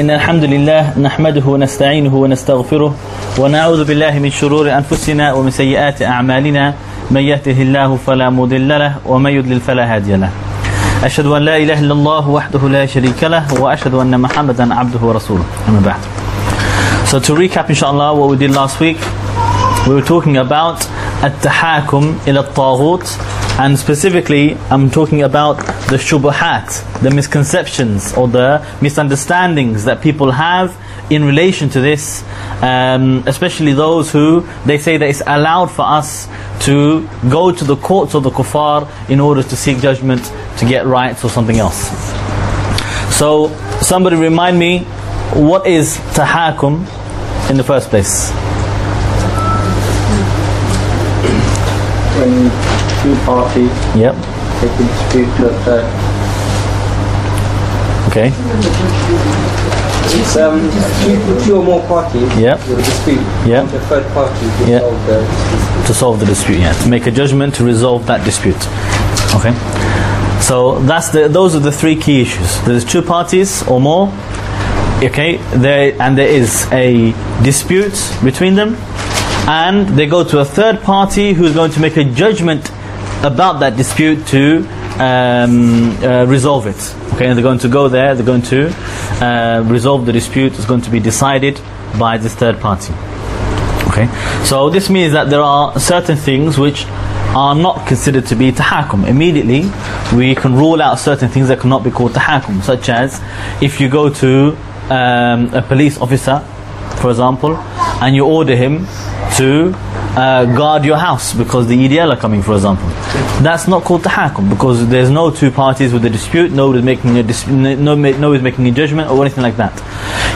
إن الحمد لله نحمده ونستعينه ونستغفره ونعوذ بالله من شرور أنفسنا ومن سيئات أعمالنا. من يهده الله فلا مضل له ومن يضلل فلا هادي له. أشهد أن لا إله إلا الله وحده لا شريك له وأشهد أن محمدا عبده ورسوله. أما بعد. So to recap inshallah what we did last week we were talking about التحاكم إلى الطاغوت. And specifically I'm talking about the shubuhat, the misconceptions or the misunderstandings that people have in relation to this, um, especially those who they say that it's allowed for us to go to the courts of the kuffar in order to seek judgment to get rights or something else. So somebody remind me, what is tahakum in the first place? Two parties Yep. take a dispute to a third. Okay. It's um, two, two or more parties Yep. with a dispute. Yep. The third party to Yep. solve the dispute. to solve the dispute, yeah, to make a judgment to resolve that dispute. Okay, so that's the those are the three key issues. There's two parties or more. Okay, there and there is a dispute between them, and they go to a third party who's going to make a judgment about that dispute to um, uh, resolve it. Okay, and they're going to go there. They're going to uh, resolve the dispute. It's going to be decided by this third party. Okay, so this means that there are certain things which are not considered to be tahakum. Immediately, we can rule out certain things that cannot be called tahakum, such as if you go to um, a police officer, for example, and you order him to uh, guard your house because the EDL are coming, for example. That's not called tahakum because there's no two parties with a dispute, nobody's making a dis- no, nobody's making a judgment or anything like that.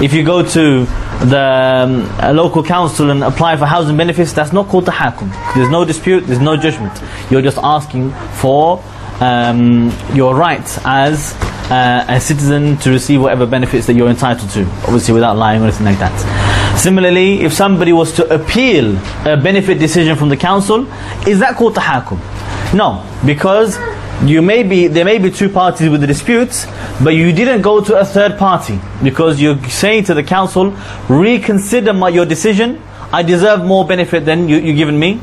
If you go to the um, local council and apply for housing benefits, that's not called tahakum. There's no dispute, there's no judgment. You're just asking for um, your rights as uh, a citizen to receive whatever benefits that you're entitled to, obviously without lying or anything like that. Similarly, if somebody was to appeal a benefit decision from the council, is that called tahakum? No, because you may be there may be two parties with the disputes, but you didn't go to a third party because you're saying to the council, reconsider my, your decision. I deserve more benefit than you, you given me.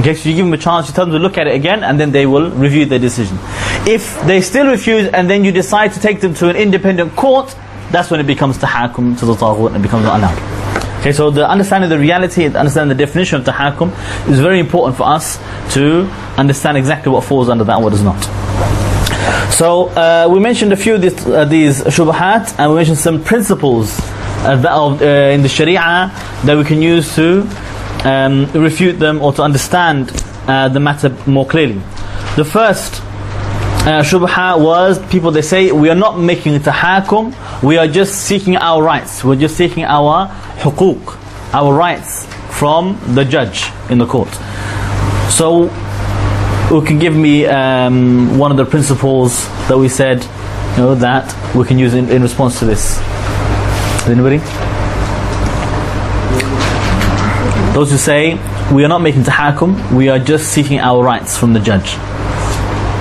Okay, so you give them a chance, you tell them to look at it again, and then they will review their decision. If they still refuse, and then you decide to take them to an independent court, that's when it becomes tahakum to the taghut and becomes not allowed. Okay, so the understanding the reality, and understanding the definition of tahakum is very important for us to understand exactly what falls under that and what does not. So uh, we mentioned a few of these, uh, these shubahat, and we mentioned some principles uh, that of, uh, in the Sharia that we can use to um, refute them or to understand uh, the matter more clearly. The first uh, shubha was people they say we are not making tahakum, we are just seeking our rights, we're just seeking our hukuk, our rights from the judge in the court. So who can give me um, one of the principles that we said you know, that we can use in, in response to this? Anybody? Those who say we are not making tahakum, we are just seeking our rights from the judge.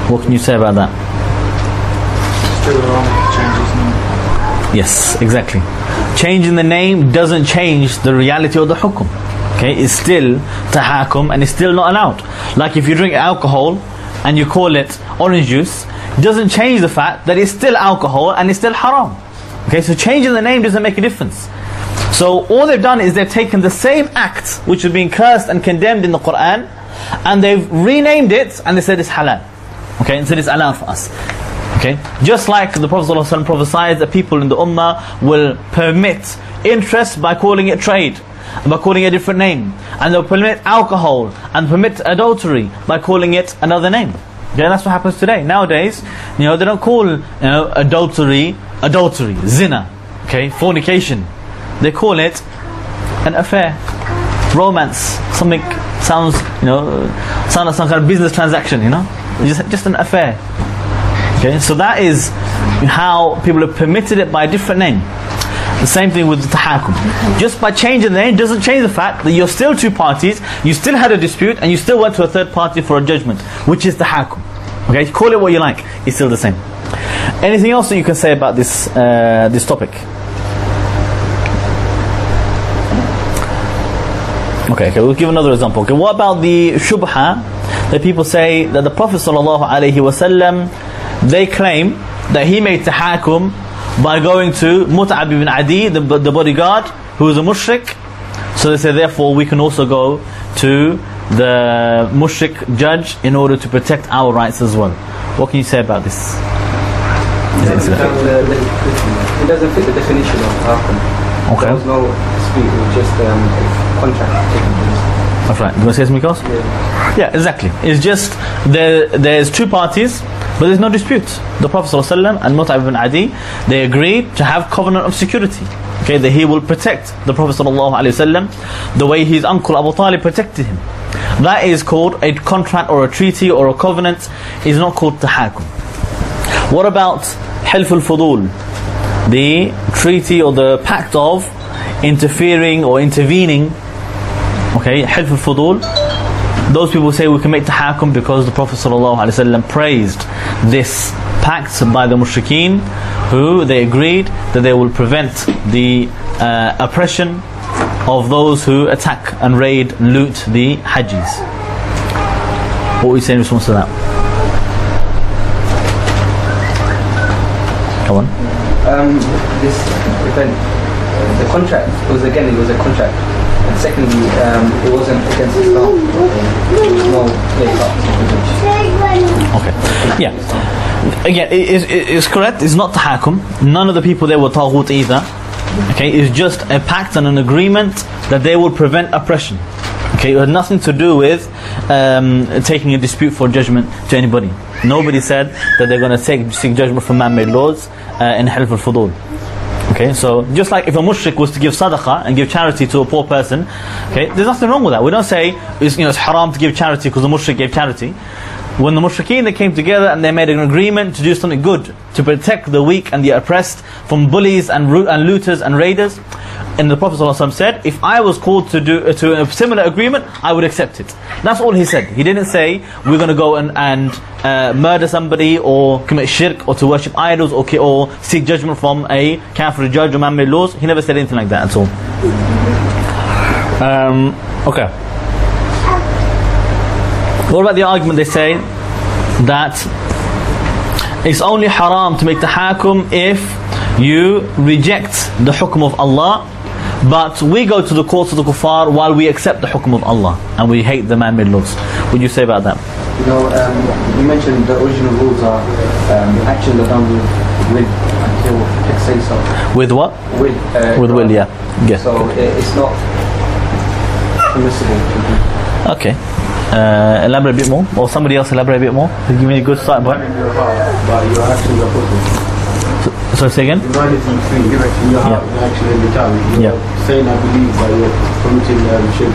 What can you say about that? Yes, exactly. Changing the name doesn't change the reality of the hukum. Okay, it's still tahakum and it's still not allowed. Like if you drink alcohol and you call it orange juice, it doesn't change the fact that it's still alcohol and it's still haram. Okay, so changing the name doesn't make a difference. So all they've done is they've taken the same act which is being cursed and condemned in the Quran and they've renamed it and they said it's halal. Okay, and said it's allowed for us. Okay, just like the Prophet ﷺ prophesied that people in the Ummah will permit interest by calling it trade, by calling it a different name, and they'll permit alcohol and permit adultery by calling it another name. Okay, that's what happens today. Nowadays, you know, they don't call you know adultery adultery, zina, okay, fornication. They call it an affair, romance, something sounds, you know, sounds like some kind of business transaction, you know, it's just an affair. Okay, so that is how people have permitted it by a different name. The same thing with the tahakum. Just by changing the name doesn't change the fact that you're still two parties, you still had a dispute, and you still went to a third party for a judgment, which is the tahakum. Okay, call it what you like, it's still the same. Anything else that you can say about this uh, this topic? Okay, okay, we'll give another example. Okay, what about the shubha that people say that the Prophet sallallahu alaihi wasallam they claim that he made tahakum by going to Mut'im ibn Adi, the, the bodyguard, who is a mushrik. So they say, therefore, we can also go to the mushrik judge in order to protect our rights as well. What can you say about this? It doesn't, the, the, it doesn't fit the definition of tahakum. Okay. There was no dispute, it was just um, a contract. That's right. Do you want to say something else? Yeah. Yeah, exactly. It's just there. There's two parties, but there's no dispute. The Prophet ﷺ and Mut'im ibn Adi, they agreed to have covenant of security. Okay, that he will protect the Prophet ﷺ the way his uncle Abu Talib protected him. That is called a contract or a treaty or a covenant. Is not called tahakum. What about Hilf al-Fudul? The treaty or the pact of interfering or intervening Okay, Hilf al-Fudul. Those people say we can make tahakum because the Prophet ﷺ praised this pact by the mushrikeen who they agreed that they will prevent the uh, oppression of those who attack and raid loot the hajjis. What are you say in response to that? Come on. Um, this event, uh, the contract was again, it was a contract. And secondly, um, it wasn't against Islam. No Okay. Yeah. Again, it is it is correct. It's not tahakum. None of the people there were taghut either. Okay, it's just a pact and an agreement that they will prevent oppression. Okay, it had nothing to do with um, taking a dispute for judgment to anybody. Nobody said that they're going to take seek judgment for man-made laws uh, in Hilf al-Fudul. Okay, so just like if a mushrik was to give sadaqah and give charity to a poor person, okay, there's nothing wrong with that. We don't say it's, you know, it's haram to give charity because the mushrik gave charity. When the mushrikeen they came together and they made an agreement to do something good to protect the weak and the oppressed from bullies and, and looters and raiders, and the Prophet ﷺ said, if I was called to do to a similar agreement, I would accept it. That's all he said. He didn't say we're going to go and, and uh, murder somebody or commit shirk or to worship idols or, or seek judgment from a kafir judge or man-made laws. He never said anything like that at all. Um, okay. What about the argument they say that it's only haram to make the tahakum if you reject the hukm of Allah but we go to the courts of the kuffar while we accept the hukm of Allah and we hate the man-made laws. What do you say about that? You know, um, you mentioned the original rules are um, actions are done with, with until text says so. With what? With, uh, With will, yeah. yeah. So it's not permissible to do. Okay. Uh, elaborate a bit more, or somebody else elaborate a bit more. Give me a good starting point. in kufr. So say again. Mind is in in your heart, Yeah. the action the tongue. Yeah. saying I believe, but you're committing um, your.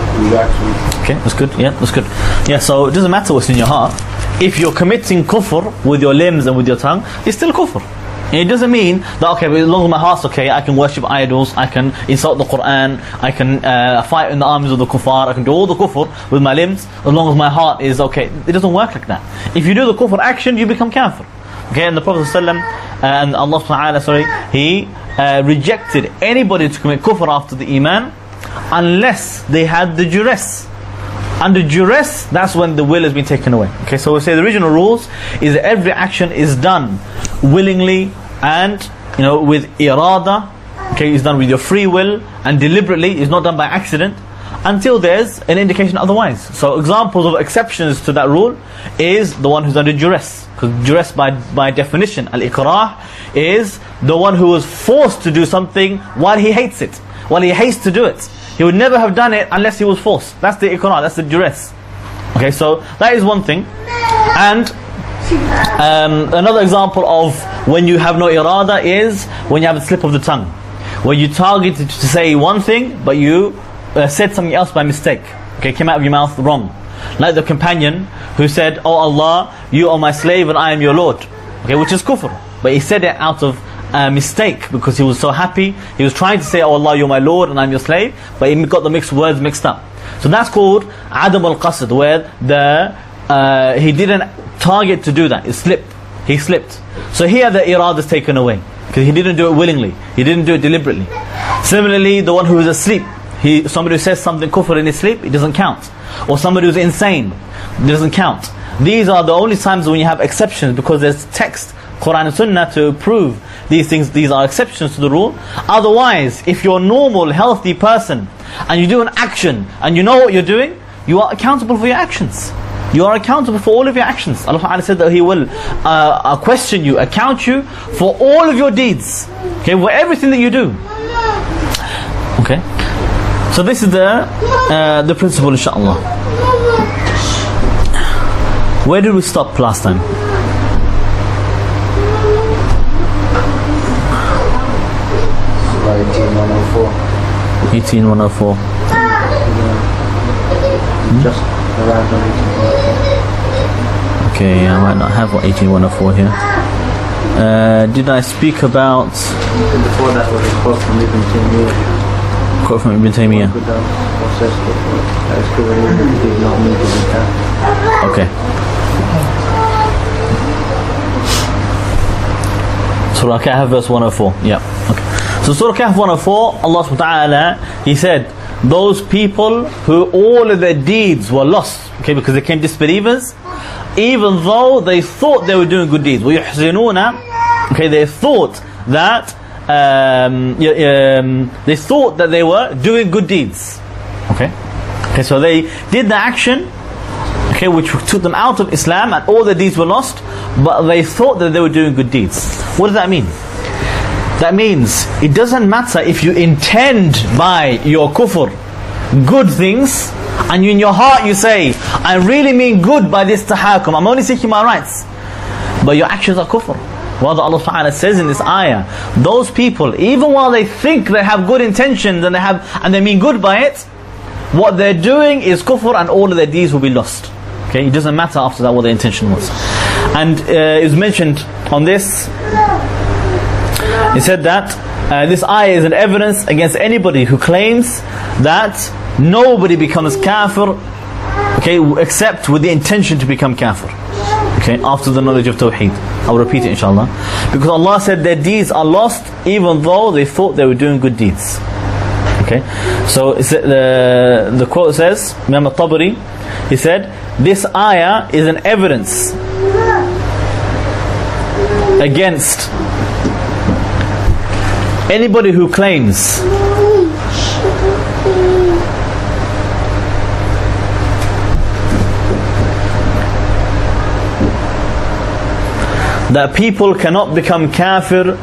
Okay, that's good. Yeah, that's good. Yeah, so it doesn't matter what's in your heart. If you're committing kufr with your limbs and with your tongue, it's still kufr. It doesn't mean that okay, as long as my heart's okay, I can worship idols, I can insult the Quran, I can uh, fight in the armies of the kuffar, I can do all the kufr with my limbs, as long as my heart is okay. It doesn't work like that. If you do the kufr action, you become kafir. Okay, and the Prophet ﷺ, uh, and Allah ta'ala, sorry, he uh, rejected anybody to commit kufr after the iman unless they had the duress under duress, that's when the will has been taken away. Okay, so we say the original rules is that every action is done willingly and you know with irada. Okay, it's done with your free will and deliberately. It's not done by accident until there's an indication otherwise. So examples of exceptions to that rule is the one who's under duress. Because duress by, by definition, al-ikrah, is the one who was forced to do something while he hates it, while he hates to do it. He would never have done it unless he was forced. That's the ikrah, that's the duress. Okay, so that is one thing. And um, another example of when you have no irada is when you have a slip of the tongue. When you targeted to say one thing, but you uh, said something else by mistake. Okay, came out of your mouth wrong. Like the companion who said, Oh Allah, you are my slave and I am your Lord. Okay, which is kufr. But he said it out of uh, mistake because he was so happy. He was trying to say, Oh Allah, you're my Lord and I'm your slave. But he got the mixed words mixed up. So that's called Adam al Qasd, where the, uh, he didn't target to do that. It slipped. He slipped. So here the irada is taken away. Because he didn't do it willingly. He didn't do it deliberately. Similarly, the one who is asleep. he, somebody who says something kufr in his sleep, it doesn't count. Or somebody who's insane, it doesn't count. These are the only times when you have exceptions because there's text, Quran and Sunnah to prove these things, these are exceptions to the rule. Otherwise, if you're a normal, healthy person and you do an action and you know what you're doing, you are accountable for your actions. You are accountable for all of your actions. Allah Ta'ala said that He will uh, uh, question you, account you for all of your deeds. Okay, for everything that you do. Okay. So this is the uh, the principle, inshallah. Where did we stop last time? 18104. 18104. Just around on 1804. Okay, I might not have 18104 here. Uh, did I speak about And before that was a quote from Ibn Taymiyyah. quote from Ibn Taymiyyah? Good process that is given in did not need to be done. Okay. Surah Kahf verse 104. Yeah. Okay. So Surah Kahf 104, Allah subhanahu wa ta'ala, He said, those people who all of their deeds were lost, okay, because they became disbelievers, even though they thought they were doing good deeds. وَيُحْزِنُونَ Okay, they thought that, um, y- um, they thought that they were doing good deeds. Okay? Okay, so they did the action, okay, which took them out of Islam and all their deeds were lost, but they thought that they were doing good deeds. What does that mean? That means it doesn't matter if you intend by your kufr good things and in your heart you say, I really mean good by this tahakum, I'm only seeking my rights. But your actions are kufr. Rather Allah Ta'ala says in this ayah, those people, even while they think they have good intentions and they have and they mean good by it, what they're doing is kufr and all of their deeds will be lost. Okay, it doesn't matter after that what their intention was. And uh, it was mentioned on this, he said that uh, this ayah is an evidence against anybody who claims that nobody becomes kafir, okay, except with the intention to become kafir. Okay, after the knowledge of Tawheed. I'll repeat it inshallah. Because Allah said their deeds are lost even though they thought they were doing good deeds. Okay, so the the quote says, Imam al-Tabari, he said, this ayah is an evidence against anybody who claims that people cannot become kafir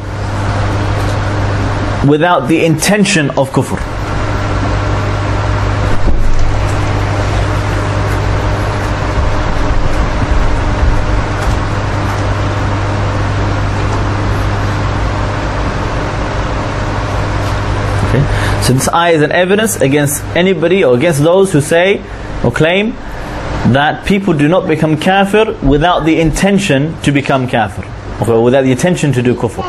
without the intention of kufr. Okay? So this ayah is an evidence against anybody or against those who say or claim that people do not become kafir without the intention to become kafir. Okay, without the intention to do kufr.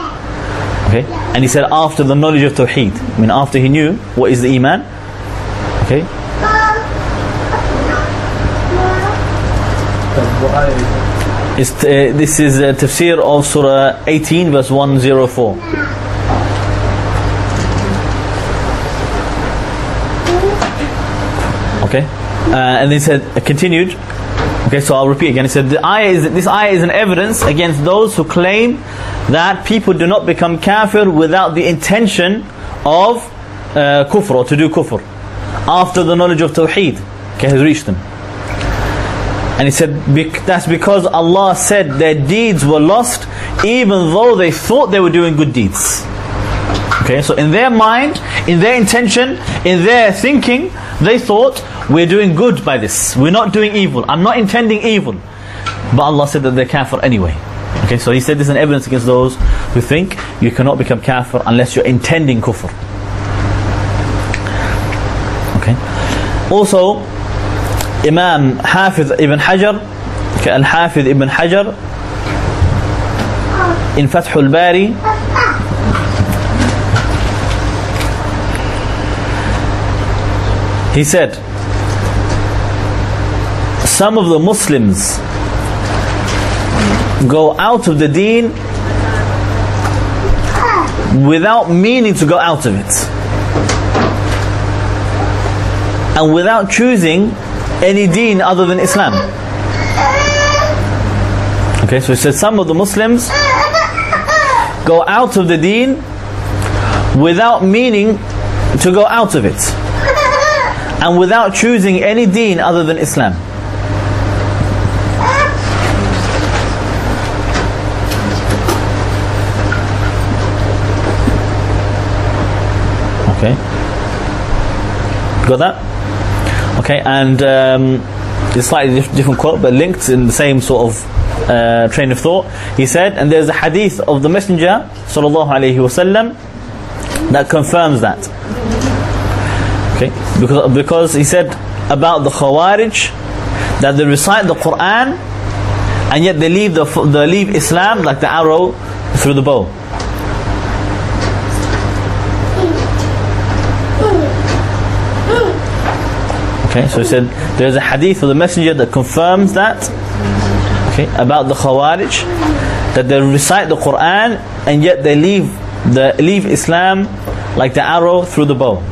Okay? And he said after the knowledge of Tawheed. I mean after he knew what is the Iman. Okay? It's, uh, this is uh, tafsir of Surah 18 verse 104. Okay? Uh, and he said, uh, continued. Okay, so I'll repeat again. He said, the ayah is, this ayah is an evidence against those who claim that people do not become kafir without the intention of uh, kufr or to do kufr after the knowledge of tawheed okay, has reached them. And he said, that's because Allah said their deeds were lost even though they thought they were doing good deeds. Okay, so in their mind, in their intention, in their thinking, they thought, we're doing good by this. We're not doing evil. I'm not intending evil. But Allah said that they're kafir anyway. Okay, so He said this is an evidence against those who think you cannot become kafir unless you're intending kufr. Okay. Also, Imam Hafiz ibn Hajar, okay, Al-Hafiz ibn Hajar, in Fath al-Bari, He said, some of the Muslims go out of the deen without meaning to go out of it. and without choosing any deen other than Islam. Okay, so he said some of the Muslims go out of the deen without meaning to go out of it and without choosing any deen other than Islam. Okay. Got that? Okay, and um, it's slightly diff- different quote, but linked in the same sort of uh, train of thought. He said, and there's a hadith of the Messenger sallallahu alaihi wasallam that confirms that. Okay, because because he said about the Khawarij that they recite the Quran and yet they leave the they leave Islam like the arrow through the bow. Okay, so he said there's a hadith of the Messenger that confirms that. Okay, about the Khawarij that they recite the Quran and yet they leave the leave Islam like the arrow through the bow.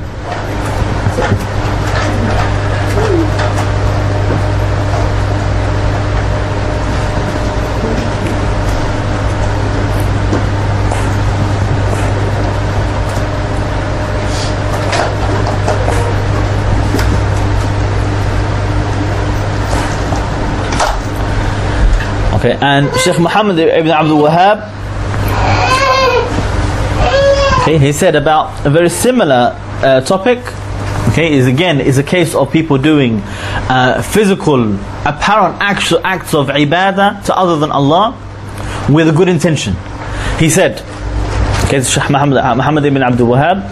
Okay, and Sheikh Muhammad ibn Abdul Wahhab, okay, he said about a very similar uh, topic. Okay, is again is a case of people doing uh, physical, apparent acts, acts of ibadah to other than Allah with a good intention. He said, okay, Sheikh Muhammad, uh, Muhammad ibn Abdul Wahhab,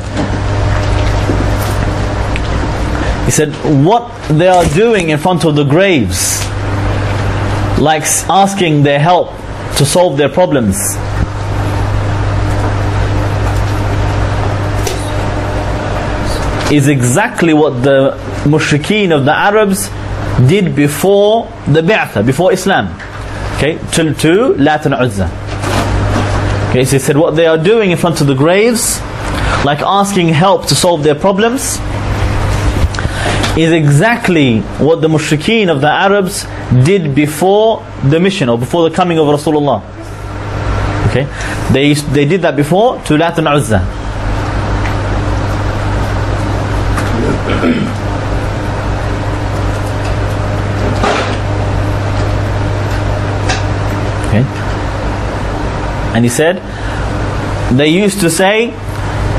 he said, what they are doing in front of the graves like asking their help to solve their problems. Is exactly what the mushrikeen of the Arabs did before the Bi'tha, before Islam. Okay, till to Lat and Uzza. Okay, so he said what they are doing in front of the graves, like asking help to solve their problems, is exactly what the mushrikeen of the Arabs did before the mission or before the coming of Rasulullah. Okay, they they did that before to Lat and Uzza. Okay, and he said they used to say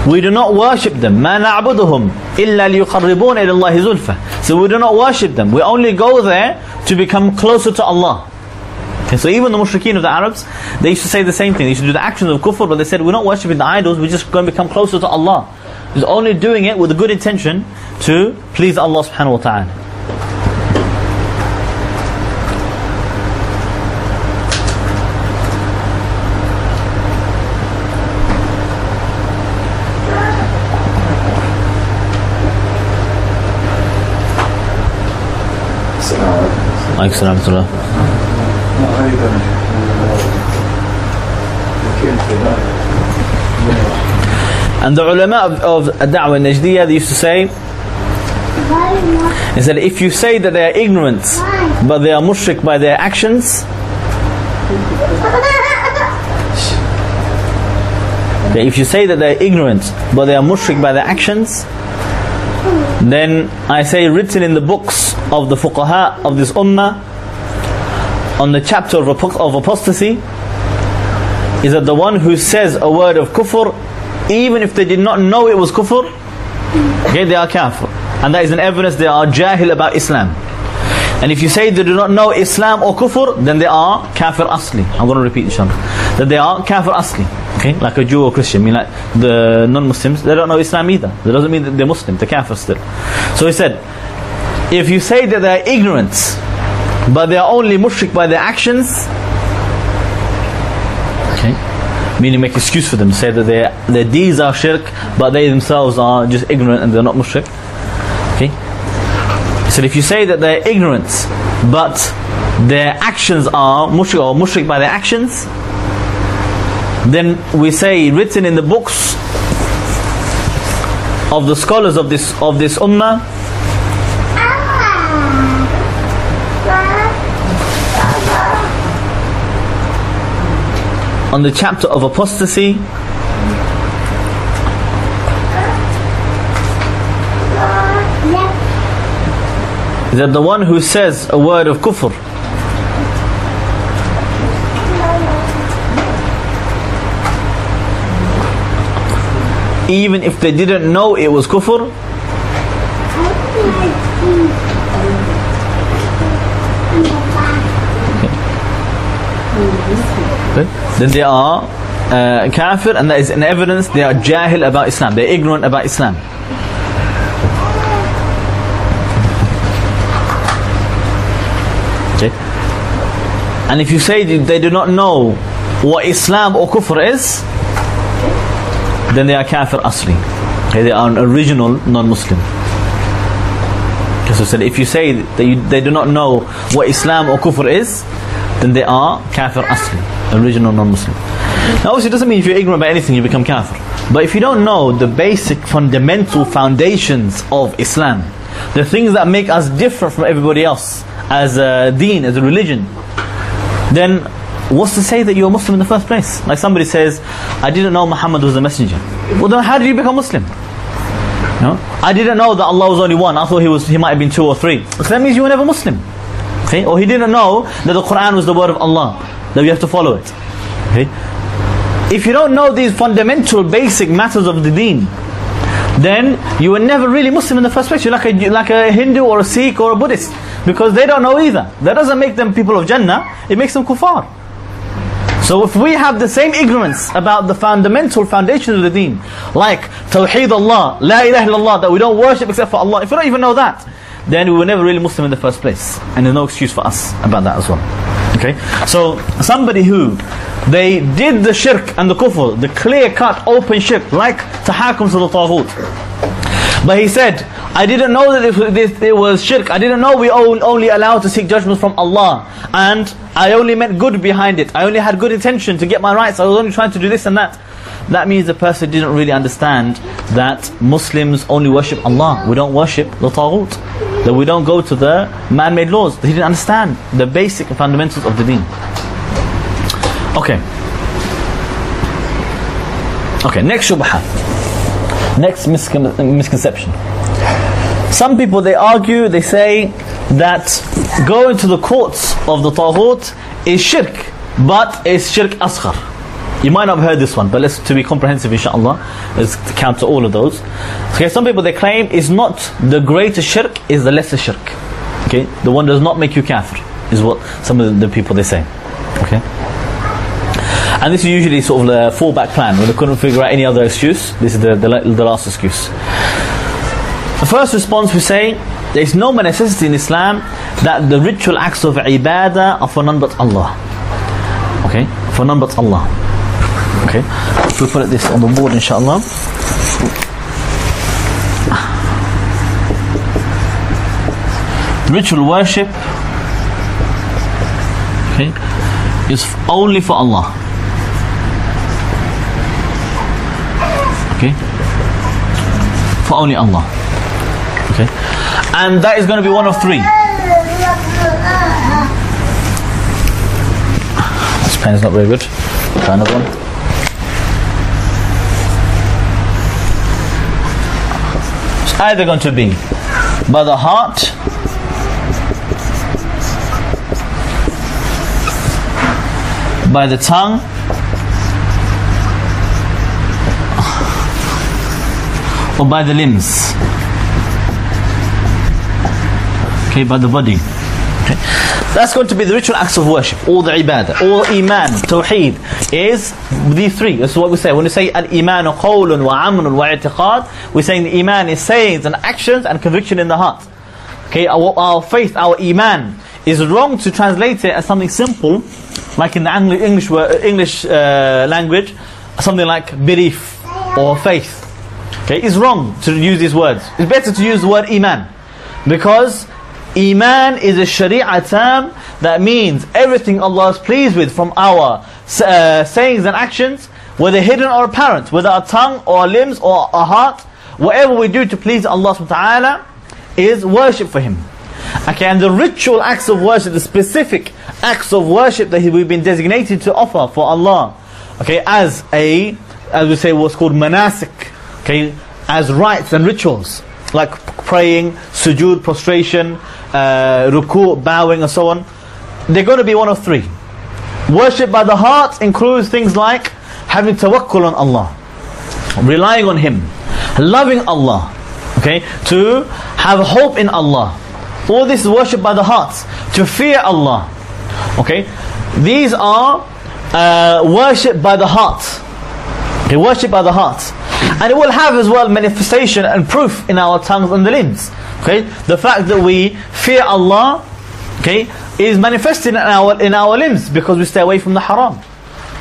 we do not worship them. ما نعبدهم إلا ليقربون إلى الله زلفى. So we do not worship them. We only go there to become closer to Allah. Okay, so even the mushrikeen of the Arabs, they used to say the same thing. They used to do the actions of kufr, but they said, we're not worshipping the idols, we're just going to become closer to Allah. Just only doing it with a good intention to please Allah subhanahu wa ta'ala. عليكم السلام ورحمة الله And the ulama of, of Da'wah Najdiyah, they used to say, is that if you say that they are ignorant, but they are mushrik by their actions, if you say that they are ignorant, but they are mushrik by their actions, then I say written in the books of the fuqaha of this ummah on the chapter of, of apostasy is that the one who says a word of kufr even if they did not know it was kufr okay they are kafir. And that is an evidence they are jahil about Islam. And if you say they do not know Islam or kufr then they are kafir asli. I'm going to repeat inshallah. That they are kafir asli. Okay? Like a Jew or Christian. I mean like the non-Muslims they don't know Islam either. That doesn't mean that they're Muslim they're kafir still. So he said if you say that they're ignorant but they are only mushrik by their actions okay meaning make excuse for them say that their their deeds are shirk but they themselves are just ignorant and they're not mushrik okay? So if you say that they're ignorant but their actions are mushrik or mushrik by their actions then we say written in the books of the scholars of this of this ummah on the chapter of apostasy. That the one who says a word of kufr even if they didn't know it was kufr Okay. Then they are uh, kafir and that is an evidence they are jahil about Islam. They're ignorant about Islam. Okay. And if you say they do not know what Islam or kufr is then they are kafir asli. Okay, they are an original non-Muslim. I said if you say that you, they do not know what Islam or kufr is then they are kafir asli original non-Muslim now obviously it doesn't mean if you're ignorant about anything you become kafir but if you don't know the basic fundamental foundations of Islam the things that make us different from everybody else as a deen, as a religion then what's to say that you're Muslim in the first place? Like somebody says, I didn't know Muhammad was a messenger. Well then how did you become Muslim? No? I didn't know that Allah was only one. I thought he was he might have been two or three. So that means you were never Muslim. Okay? Or he didn't know that the Quran was the word of Allah. That we have to follow it. Okay? If you don't know these fundamental basic matters of the deen, then you were never really Muslim in the first place. You're like a, like a Hindu or a Sikh or a Buddhist. Because they don't know either. That doesn't make them people of Jannah. It makes them kuffar. So if we have the same ignorance about the fundamental foundation of the deen, like Tawheed Allah, La ilaha illallah, that we don't worship except for Allah, if we don't even know that, then we were never really Muslim in the first place. And there's no excuse for us about that as well. Okay? So somebody who they did the shirk and the kufr, the clear-cut open shirk, like tahakum to the taghut. But he said, I didn't know that it, this, it was shirk. I didn't know we only allowed to seek judgment from Allah. And I only meant good behind it. I only had good intention to get my rights. I was only trying to do this and that. That means the person didn't really understand that Muslims only worship Allah. We don't worship the Taghut. That we don't go to the man-made laws. He didn't understand the basic fundamentals of the deen. Okay. Okay, next shubha. Next miscon misconception. Some people they argue, they say that going to the courts of the Taghut is shirk, but it's shirk asghar. You might not have heard this one, but let's to be comprehensive inshallah, let's counter all of those. Okay, some people they claim is not the greater shirk, is the lesser shirk. Okay, the one does not make you kafir, is what some of the people they say. Okay. And this is usually sort of the fallback plan when they couldn't figure out any other excuse. This is the, the, the last excuse. The first response we say there is no necessity in Islam that the ritual acts of ibadah are for none but Allah. Okay? For none but Allah. Okay? So we put this on the board inshallah. Ritual worship okay, is only for Allah. Okay? For only Allah. Okay? And that is going to be one of three. This pen is not very good. Try another one. Either going to be? By the heart? By the tongue? Or by the limbs? Okay by the body. Okay. That's going to be the ritual acts of worship. All the ibadah all iman tawheed is these three this is what we say when we say al-iman qawlun wa amrun wa i'tiqad we're saying the iman is sayings and actions and conviction in the heart okay our, our faith our iman is wrong to translate it as something simple like in the English English uh, language something like belief or faith Okay, it's wrong to use these words. It's better to use the word iman. Because iman is a sharia term that means everything Allah is pleased with from our uh, sayings and actions, whether hidden or apparent, whether our tongue or our limbs or our heart, whatever we do to please Allah subhanahu wa ta'ala is worship for Him. Okay, and the ritual acts of worship, the specific acts of worship that we've been designated to offer for Allah, okay, as a, as we say, what's called manasik, okay, as rites and rituals, like praying, sujood, prostration, uh, ruku, bowing, and so on. They're going to be one of three. Worship by the heart includes things like having tawakkul on Allah, relying on Him, loving Allah, okay, to have hope in Allah. All this is worship by the heart, to fear Allah, okay. These are uh, worship by the heart. Okay, worship by the heart. And it will have as well manifestation and proof in our tongues and the limbs. Okay, the fact that we fear Allah, okay, is manifested in our in our limbs because we stay away from the haram.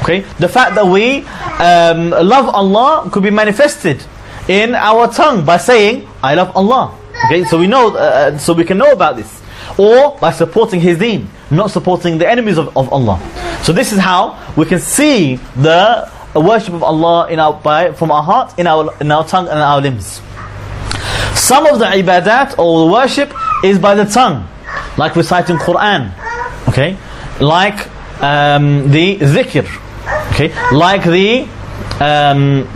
Okay, the fact that we um, love Allah could be manifested in our tongue by saying, "I love Allah." Okay, so we know, uh, so we can know about this, or by supporting His Deen, not supporting the enemies of, of Allah. So this is how we can see the worship of Allah in our by from our heart, in our in our tongue, and our limbs. Some of the ibadat or the worship is by the tongue, like reciting Quran, okay, like um, the zikr, okay, like the um,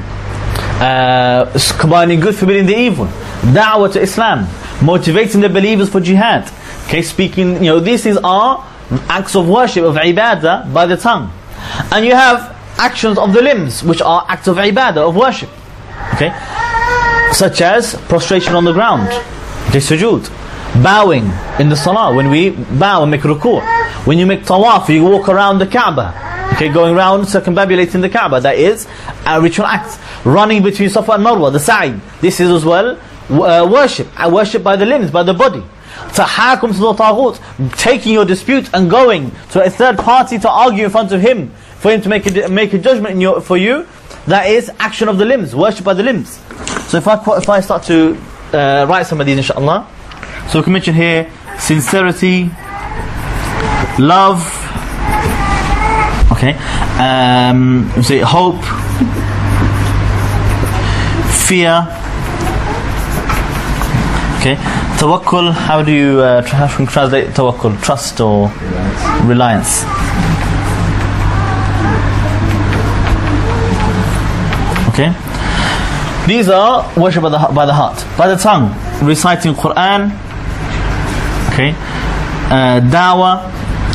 uh, combining good, forbidding the evil, da'wah to Islam, motivating the believers for jihad, okay, speaking, you know, these things are acts of worship of ibadah by the tongue, and you have actions of the limbs, which are acts of ibadah of worship, okay, such as prostration on the ground, okay, sujood, bowing in the salah when we bow and make ruku', when you make tawaf, you walk around the Kaaba. Okay, going around circumambulating the Kaaba, that is a ritual act. Running between Safa and Marwa, the sa'i. This is as well uh, worship. Uh, worship by the limbs, by the body. Tahakum to the taghut, taking your dispute and going to a third party to argue in front of him, for him to make a, make a judgment your, for you. That is action of the limbs, worship by the limbs. So if I, if I start to uh, write some of these, inshallah. So we can mention here sincerity, love, okay, um, say hope, fear, okay, tawakkul. How do you uh, how can translate tawakkul? Trust or reliance? Okay, these are worship by the by the heart, by the tongue, reciting Quran. Okay, uh, da'wah.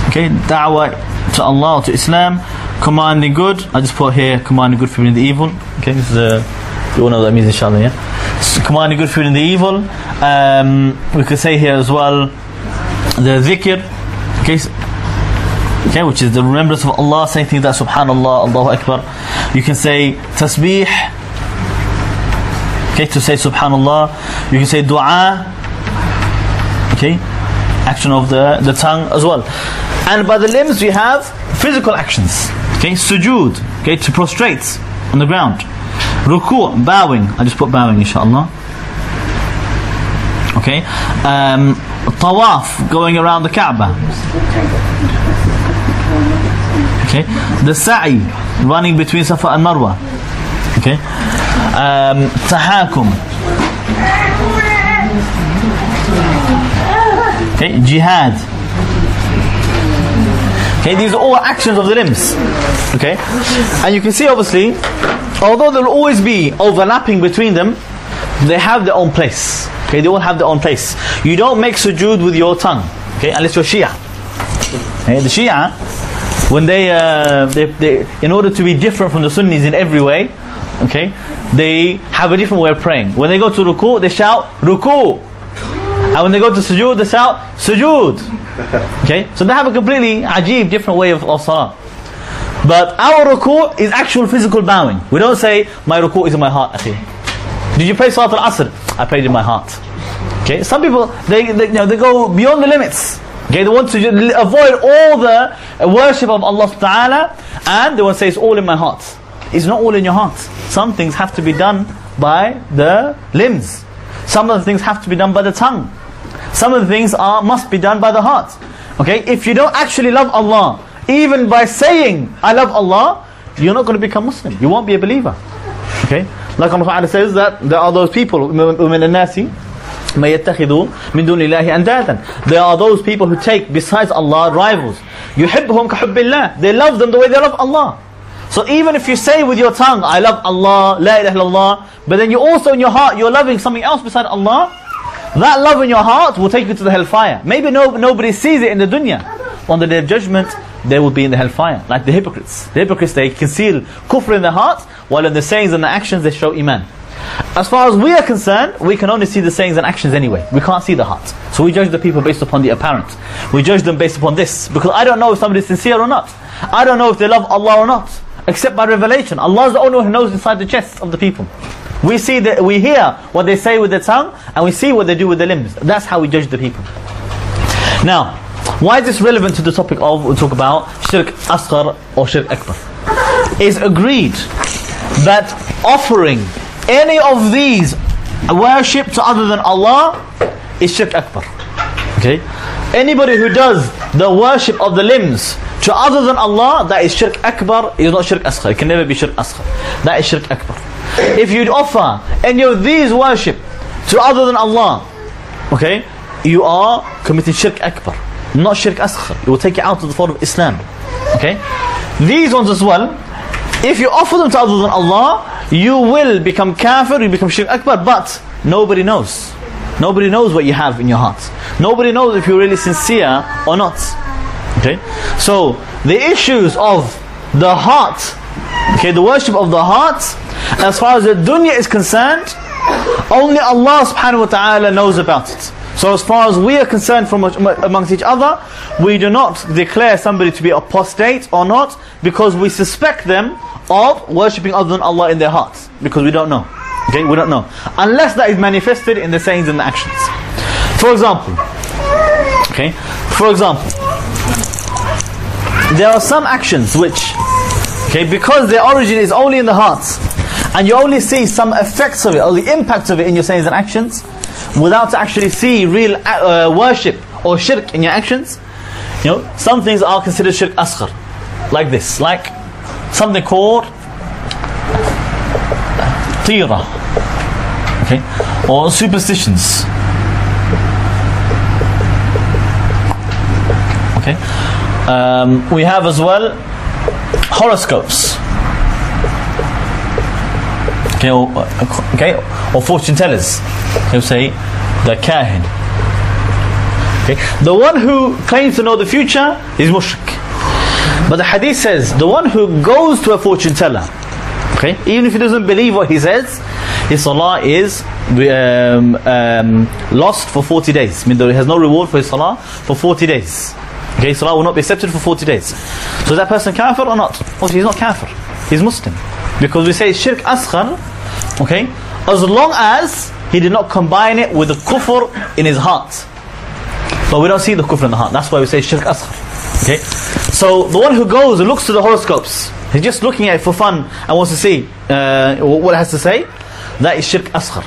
Okay, da'wah to Allah, to Islam, commanding good. I just put here commanding good, forbidding the evil. Okay, this is a, you all know that means, inshallah. Yeah, so commanding good, forbidding the evil. Um, we could say here as well the dhikr. Okay, okay, which is the remembrance of Allah, saying things that Subhanallah, Allahu Akbar. You can say tasbih. Okay, to say Subhanallah. You can say dua. Okay, action of the, the tongue as well. And by the limbs we have physical actions. Okay, sujood, okay, to prostrate on the ground. Ruku, bowing. I just put bowing, inshallah. Okay, um, tawaf, going around the Kaaba. Okay, the sa'i, running between Safa and Marwa. Okay, um, tahakum. Okay, jihad. Okay, these are all actions of the limbs. Okay, and you can see obviously, although there will always be overlapping between them, they have their own place. Okay, they all have their own place. You don't make sujood with your tongue. Okay, unless you're Shia. Okay, the Shia, when they, uh, they, they, in order to be different from the Sunnis in every way, okay, they have a different way of praying. When they go to ruku, they shout ruku. And when they go to sujood, they shout sujood. Okay? So they have a completely ajib, different way of, of salah. But our ruku is actual physical bowing. We don't say, my ruku is in my heart, akhi. Did you pray Salat al-Asr? I prayed in my heart. Okay? Some people, they, they, you know, they go beyond the limits. Okay? They want to avoid all the worship of Allah ta'ala and they want to say it's all in my heart. It's not all in your heart. Some things have to be done by the limbs. Some of the things have to be done by the tongue. Some of the things are must be done by the heart. Okay? If you don't actually love Allah, even by saying I love Allah, you're not going to become Muslim. You won't be a believer. Okay? Like Allah Ta'ala says that there are those people ومن الناس ما يتخذوا من دون الله أندادا. There are those people who take besides Allah rivals. يحبهم كحب الله. They love them the way they love Allah. So even if you say with your tongue, I love Allah, La ilaha illallah, but then you also in your heart, you're loving something else beside Allah, that love in your heart will take you to the hellfire. Maybe no, nobody sees it in the dunya. On the day of judgment, they will be in the hellfire, like the hypocrites. The hypocrites, they conceal kufr in their heart, while in the sayings and the actions, they show iman. As far as we are concerned, we can only see the sayings and actions anyway. We can't see the heart. So we judge the people based upon the apparent. We judge them based upon this. Because I don't know if somebody is sincere or not. I don't know if they love Allah or not. Except by revelation. Allah is the only one who knows inside the chests of the people. We see that we hear what they say with their tongue and we see what they do with their limbs. That's how we judge the people. Now, why is this relevant to the topic of we talk about shirk asghar or shirk akbar? Is agreed that offering any of these worship to other than Allah is shirk akbar. Okay? Anybody who does the worship of the limbs to other than Allah, that is shirk akbar, is not shirk asghar. It can never be shirk asghar. That is shirk akbar. If you'd offer any of these worship to other than Allah, okay, you are committing shirk akbar, not shirk asghar. It will take you out of the fold of Islam. Okay? These ones as well, if you offer them to other than Allah, you will become kafir, you become shirk akbar, but nobody knows. Nobody knows what you have in your heart. Nobody knows if you're really sincere or not. Okay? So, the issues of the heart, okay, the worship of the heart, as far as the dunya is concerned, only Allah subhanahu wa ta'ala knows about it. So as far as we are concerned from amongst each other, we do not declare somebody to be apostate or not because we suspect them of worshipping other than Allah in their hearts because we don't know. Okay, we don't know. Unless that is manifested in the sayings and the actions. For example, okay, for example, there are some actions which, okay, because their origin is only in the heart, and you only see some effects of it or the impact of it in your sayings and actions, without actually see real uh, worship or shirk in your actions, you know, some things are considered shirk asghar, like this, like something called tira, okay, or superstitions. Okay, um, we have as well horoscopes. Okay, or, okay, or fortune tellers. He'll say the kahin. Okay, the one who claims to know the future is mushrik. But the hadith says the one who goes to a fortune teller, okay, even if he doesn't believe what he says, his salah is um, um, lost for 40 days. I mean, he has no reward for his salah for 40 days. Okay, salah will not be accepted for 40 days. So is that person kafir or not? Well, he's not kafir. He's Muslim. Because we say shirk asghar, okay, as long as he did not combine it with the kufr in his heart. But we don't see the kufr in the heart. That's why we say shirk asghar. Okay? So the one who goes and looks to the horoscopes, he's just looking at it for fun and wants to see uh, what it has to say, that is shirk asghar.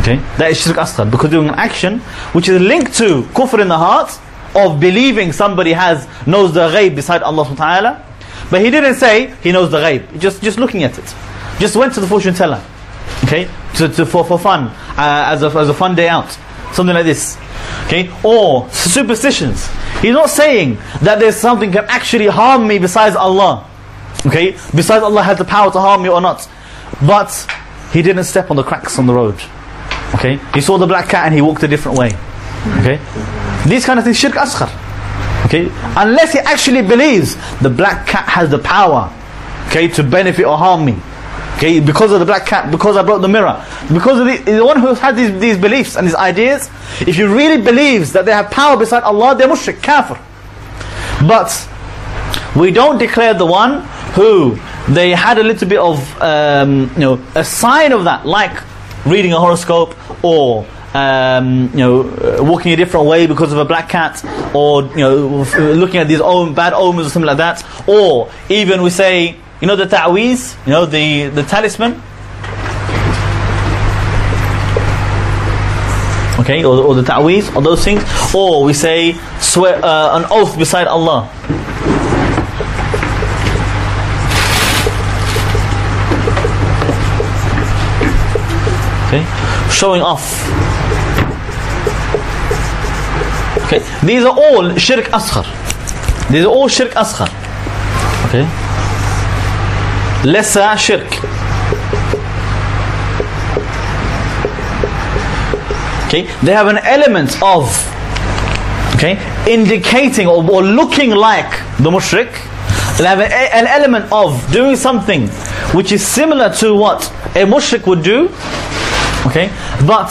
Okay? That is shirk asghar. Because doing an action which is linked to kufr in the heart, of believing somebody has knows the ghaib beside Allah subhanahu wa ta'ala. But he didn't say he knows the ghaib. Just just looking at it. Just went to the fortune teller. Okay? To, to, for, for fun. Uh, as, a, as a fun day out. Something like this. Okay? Or superstitions. He's not saying that there's something can actually harm me besides Allah. Okay? Besides Allah has the power to harm me or not. But he didn't step on the cracks on the road. Okay? He saw the black cat and he walked a different way. Okay? These kind of things, shirk asghar. Okay? Unless he actually believes the black cat has the power, okay, to benefit or harm me. Okay, because of the black cat, because I broke the mirror, because of the, the one who has these, these beliefs and these ideas, if he really believes that they have power beside Allah, they're mushrik, kafir. But we don't declare the one who they had a little bit of, um, you know, a sign of that, like reading a horoscope or um, you know, uh, walking a different way because of a black cat, or you know, looking at these om- bad omens or something like that, or even we say, you know, the ta'weez, you know, the the talisman. Okay, or, or the ta'weez, or those things, or we say swear uh, an oath beside Allah. Okay, showing off. Okay, these are all shirk asghar. These are all shirk asghar. Okay. lesser shirk. Okay, they have an element of okay, indicating or, or looking like the mushrik. They have an element of doing something which is similar to what a mushrik would do. Okay, but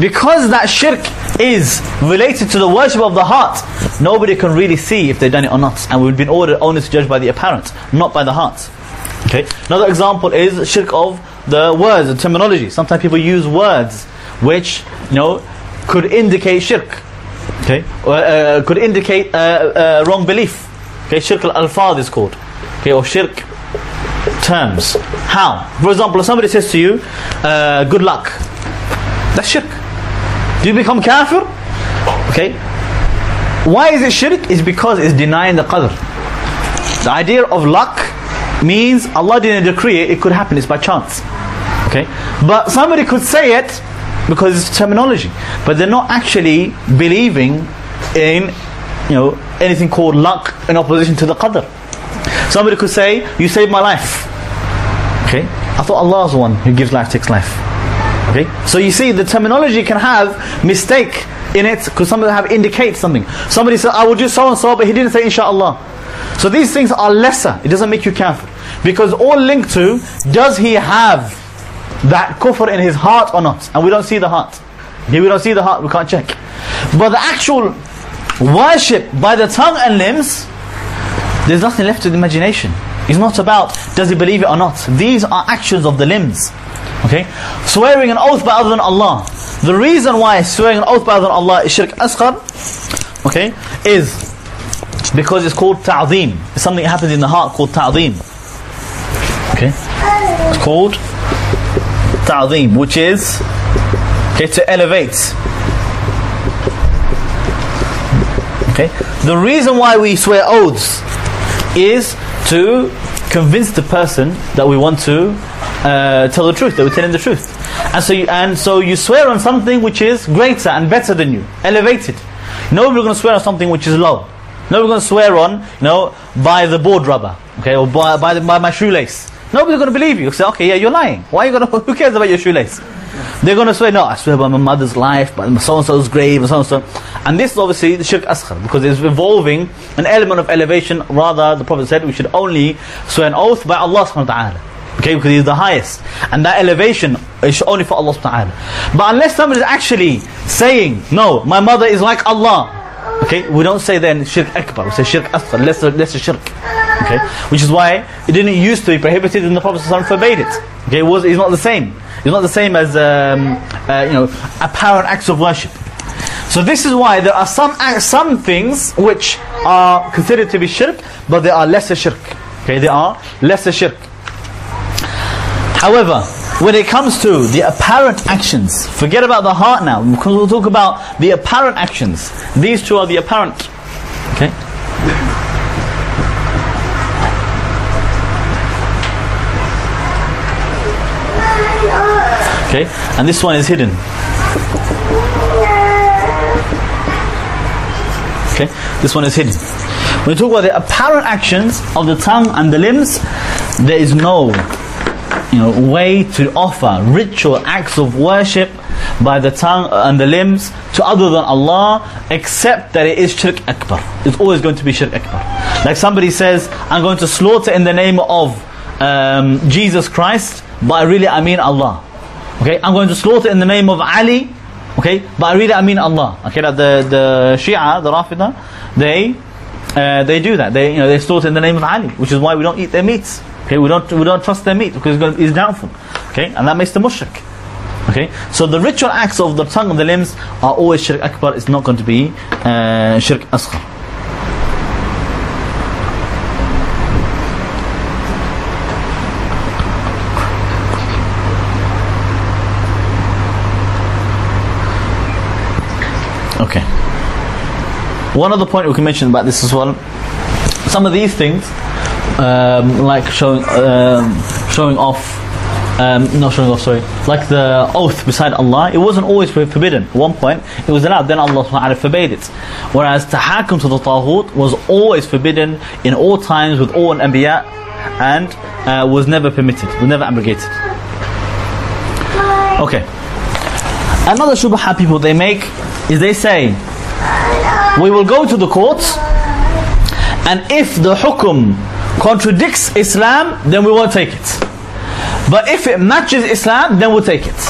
because that shirk is related to the worship of the heart, nobody can really see if they've done it or not. And we've been ordered only to judge by the apparent, not by the heart. Okay. Another example is shirk of the words, the terminology. Sometimes people use words which, you know, could indicate shirk. Okay. Or, uh, could indicate uh, uh, wrong belief. Okay. Shirk al-alfad is called. Okay. Or shirk terms. How? For example, if somebody says to you, uh, good luck. That's shirk. Do you become kafir? Okay. Why is it shirk? Is because it's denying the qadr. The idea of luck means Allah didn't decree it, it could happen, it's by chance. Okay? But somebody could say it because it's terminology. But they're not actually believing in you know anything called luck in opposition to the qadr. Somebody could say, You saved my life. Okay? I thought Allah is the one who gives life, takes life. Okay? So you see, the terminology can have mistake in it because somebody have indicate something. Somebody said, I will do so and so, but he didn't say inshallah. So these things are lesser. It doesn't make you kafir. Because all linked to, does he have that kufr in his heart or not? And we don't see the heart. Here we don't see the heart, we can't check. But the actual worship by the tongue and limbs, there's nothing left to the imagination. It's not about does he believe it or not. These are actions of the limbs. Okay? Swearing an oath by other than Allah. The reason why swearing an oath by other than Allah is shirk asghar, okay, is because it's called ta'zeem. It's something that happens in the heart called ta'zeem. Okay? It's called ta'zeem, which is okay, to elevate. Okay? The reason why we swear oaths is to convince the person that we want to uh, tell the truth, They we're telling the truth. And so, you, and so you swear on something which is greater and better than you, elevated. Nobody's going to swear on something which is low. Nobody's going to swear on, you know, by the board rubber, okay, or by, by, the, by my shoelace. Nobody's going to believe you. Say, okay, yeah, you're lying. Why are you going to, who cares about your shoelace? They're going to swear, no, I swear by my mother's life, by so-and-so's grave, and so-and-so. And this is obviously the shirk asghar, because it's involving an element of elevation. Rather, the Prophet said we should only swear an oath by Allah subhanahu wa ta'ala. Okay, because He's the highest. And that elevation is only for Allah subhanahu wa ta'ala. But unless somebody is actually saying, no, my mother is like Allah, Okay, we don't say then shirk akbar, we say shirk asghar, lesser, lesser shirk. Okay, which is why it didn't used to be prohibited and the Prophet forbade it. Okay, it was, it's not the same. It's not the same as, um, uh, you know, apparent acts of worship. So this is why there are some some things which are considered to be shirk, but they are lesser shirk. Okay, they are lesser shirk. However, when it comes to the apparent actions, forget about the heart now, because we'll talk about the apparent actions. These two are the apparent. Okay? Okay? And this one is hidden. Okay? This one is hidden. When we talk about the apparent actions of the tongue and the limbs, there is no you know, way to offer ritual acts of worship by the tongue and the limbs to other than Allah except that it is shirk akbar. It's always going to be shirk akbar. Like somebody says, I'm going to slaughter in the name of um, Jesus Christ, but really I mean Allah. Okay, I'm going to slaughter in the name of Ali, okay, but really I mean Allah. Okay, like the, the Shia, the Rafida, they uh, they do that. They you know they slaughter in the name of Ali, which is why we don't eat their meats. Okay, we don't we don't trust their meat because it's, doubtful. Okay, and that makes the mushrik. Okay, so the ritual acts of the tongue and the limbs are always shirk akbar. It's not going to be uh, shirk asghar. Okay. One other point we can mention about this as well. Some of these things, um, like showing um, showing off, um, not showing off, sorry, like the oath beside Allah, it wasn't always forbidden. At one point, it was allowed. Then Allah Subhanahu forbade it. Whereas tahakum to the taghut was always forbidden in all times with all anbiya and uh, was never permitted, was never abrogated. Okay. Another shubha people they make is they say, we will go to the courts, and if the hukum contradicts Islam, then we won't take it. But if it matches Islam, then we'll take it.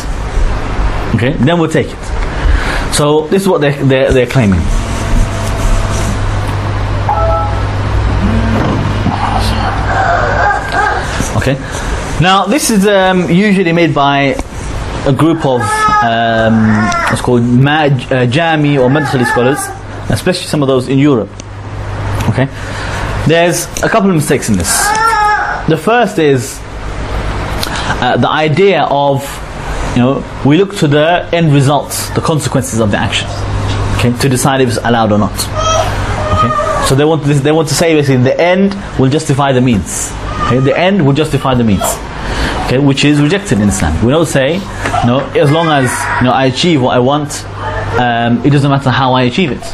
Okay, then we'll take it. So this is what they're, they're, they're claiming. Okay. Now this is um, usually made by a group of um, what's called maj, uh, Jami or Madkhali scholars, especially some of those in Europe. Okay. There's a couple of mistakes in this. The first is uh, the idea of you know we look to the end results, the consequences of the action, okay, to decide if it's allowed or not. Okay. So they want this, they want to say basically the end will justify the means. Okay, the end will justify the means. Okay, which is rejected in Islam. We don't say, no, as long as you know I achieve what I want, um, it doesn't matter how I achieve it.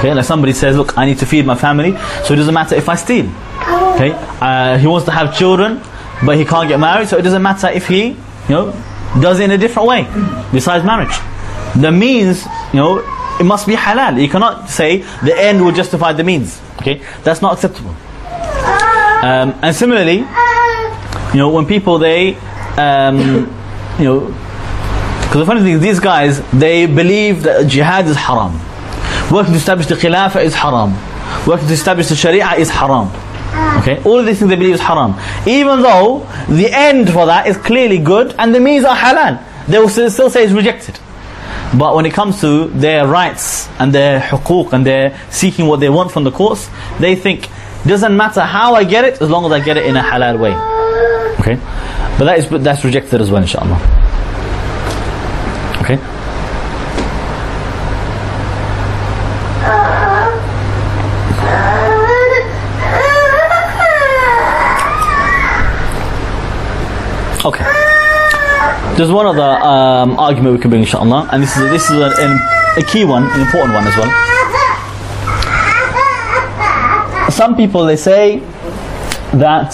Okay, like somebody says, look, I need to feed my family, so it doesn't matter if I steal. Okay, uh, he wants to have children, but he can't get married, so it doesn't matter if he, you know, does it in a different way besides marriage. The means, you know, it must be halal. You cannot say the end will justify the means. Okay, that's not acceptable. Um, and similarly, you know, when people they, um, you know, because the funny thing is, these guys they believe that jihad is haram, working to establish the khilafah is haram, working to establish the sharia is haram. Okay, all these things they believe is haram, even though the end for that is clearly good and the means are halal. They will still say it's rejected. But when it comes to their rights and their huquq and their seeking what they want from the courts, they think doesn't matter how I get it as long as I get it in a halal way. Okay, but that is that's rejected as well, inshallah. Okay. Okay. There's one other um, argument we can bring, inshallah, and this is this is a, a key one, an important one as well. Some people they say that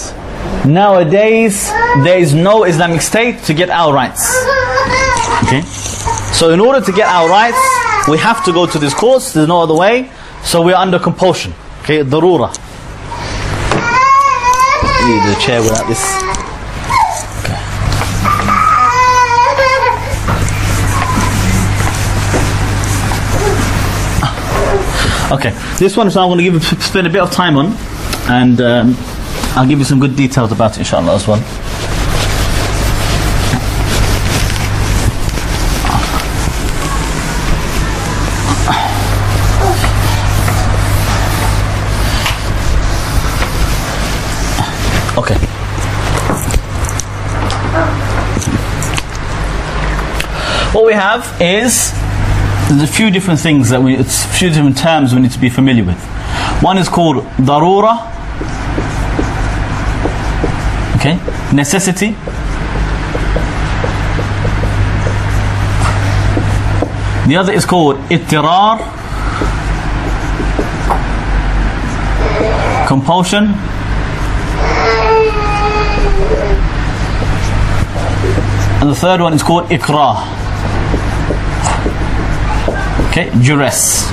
nowadays there is no Islamic state to get our rights. Okay, so in order to get our rights, we have to go to this course. There's no other way. So we're under compulsion. Okay, darura. Need a chair without this. Okay, this one is I'm going to give spend a bit of time on, and um, I'll give you some good details about it, inshallah, as well. Okay. What we have is there's a few different things that we, it's a few different terms we need to be familiar with. One is called darura, okay, necessity. The other is called ittirar, compulsion. And the third one is called ikrah. Okay, duress.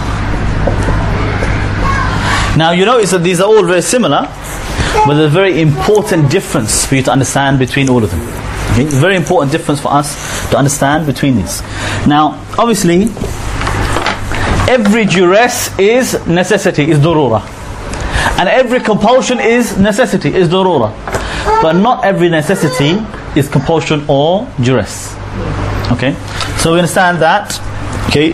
Now you notice that these are all very similar, but there's a very important difference for you to understand between all of them. Okay, very important difference for us to understand between these. Now, obviously, every duress is necessity, is durura. And every compulsion is necessity, is durura. But not every necessity is compulsion or duress. Okay? So we understand that, okay,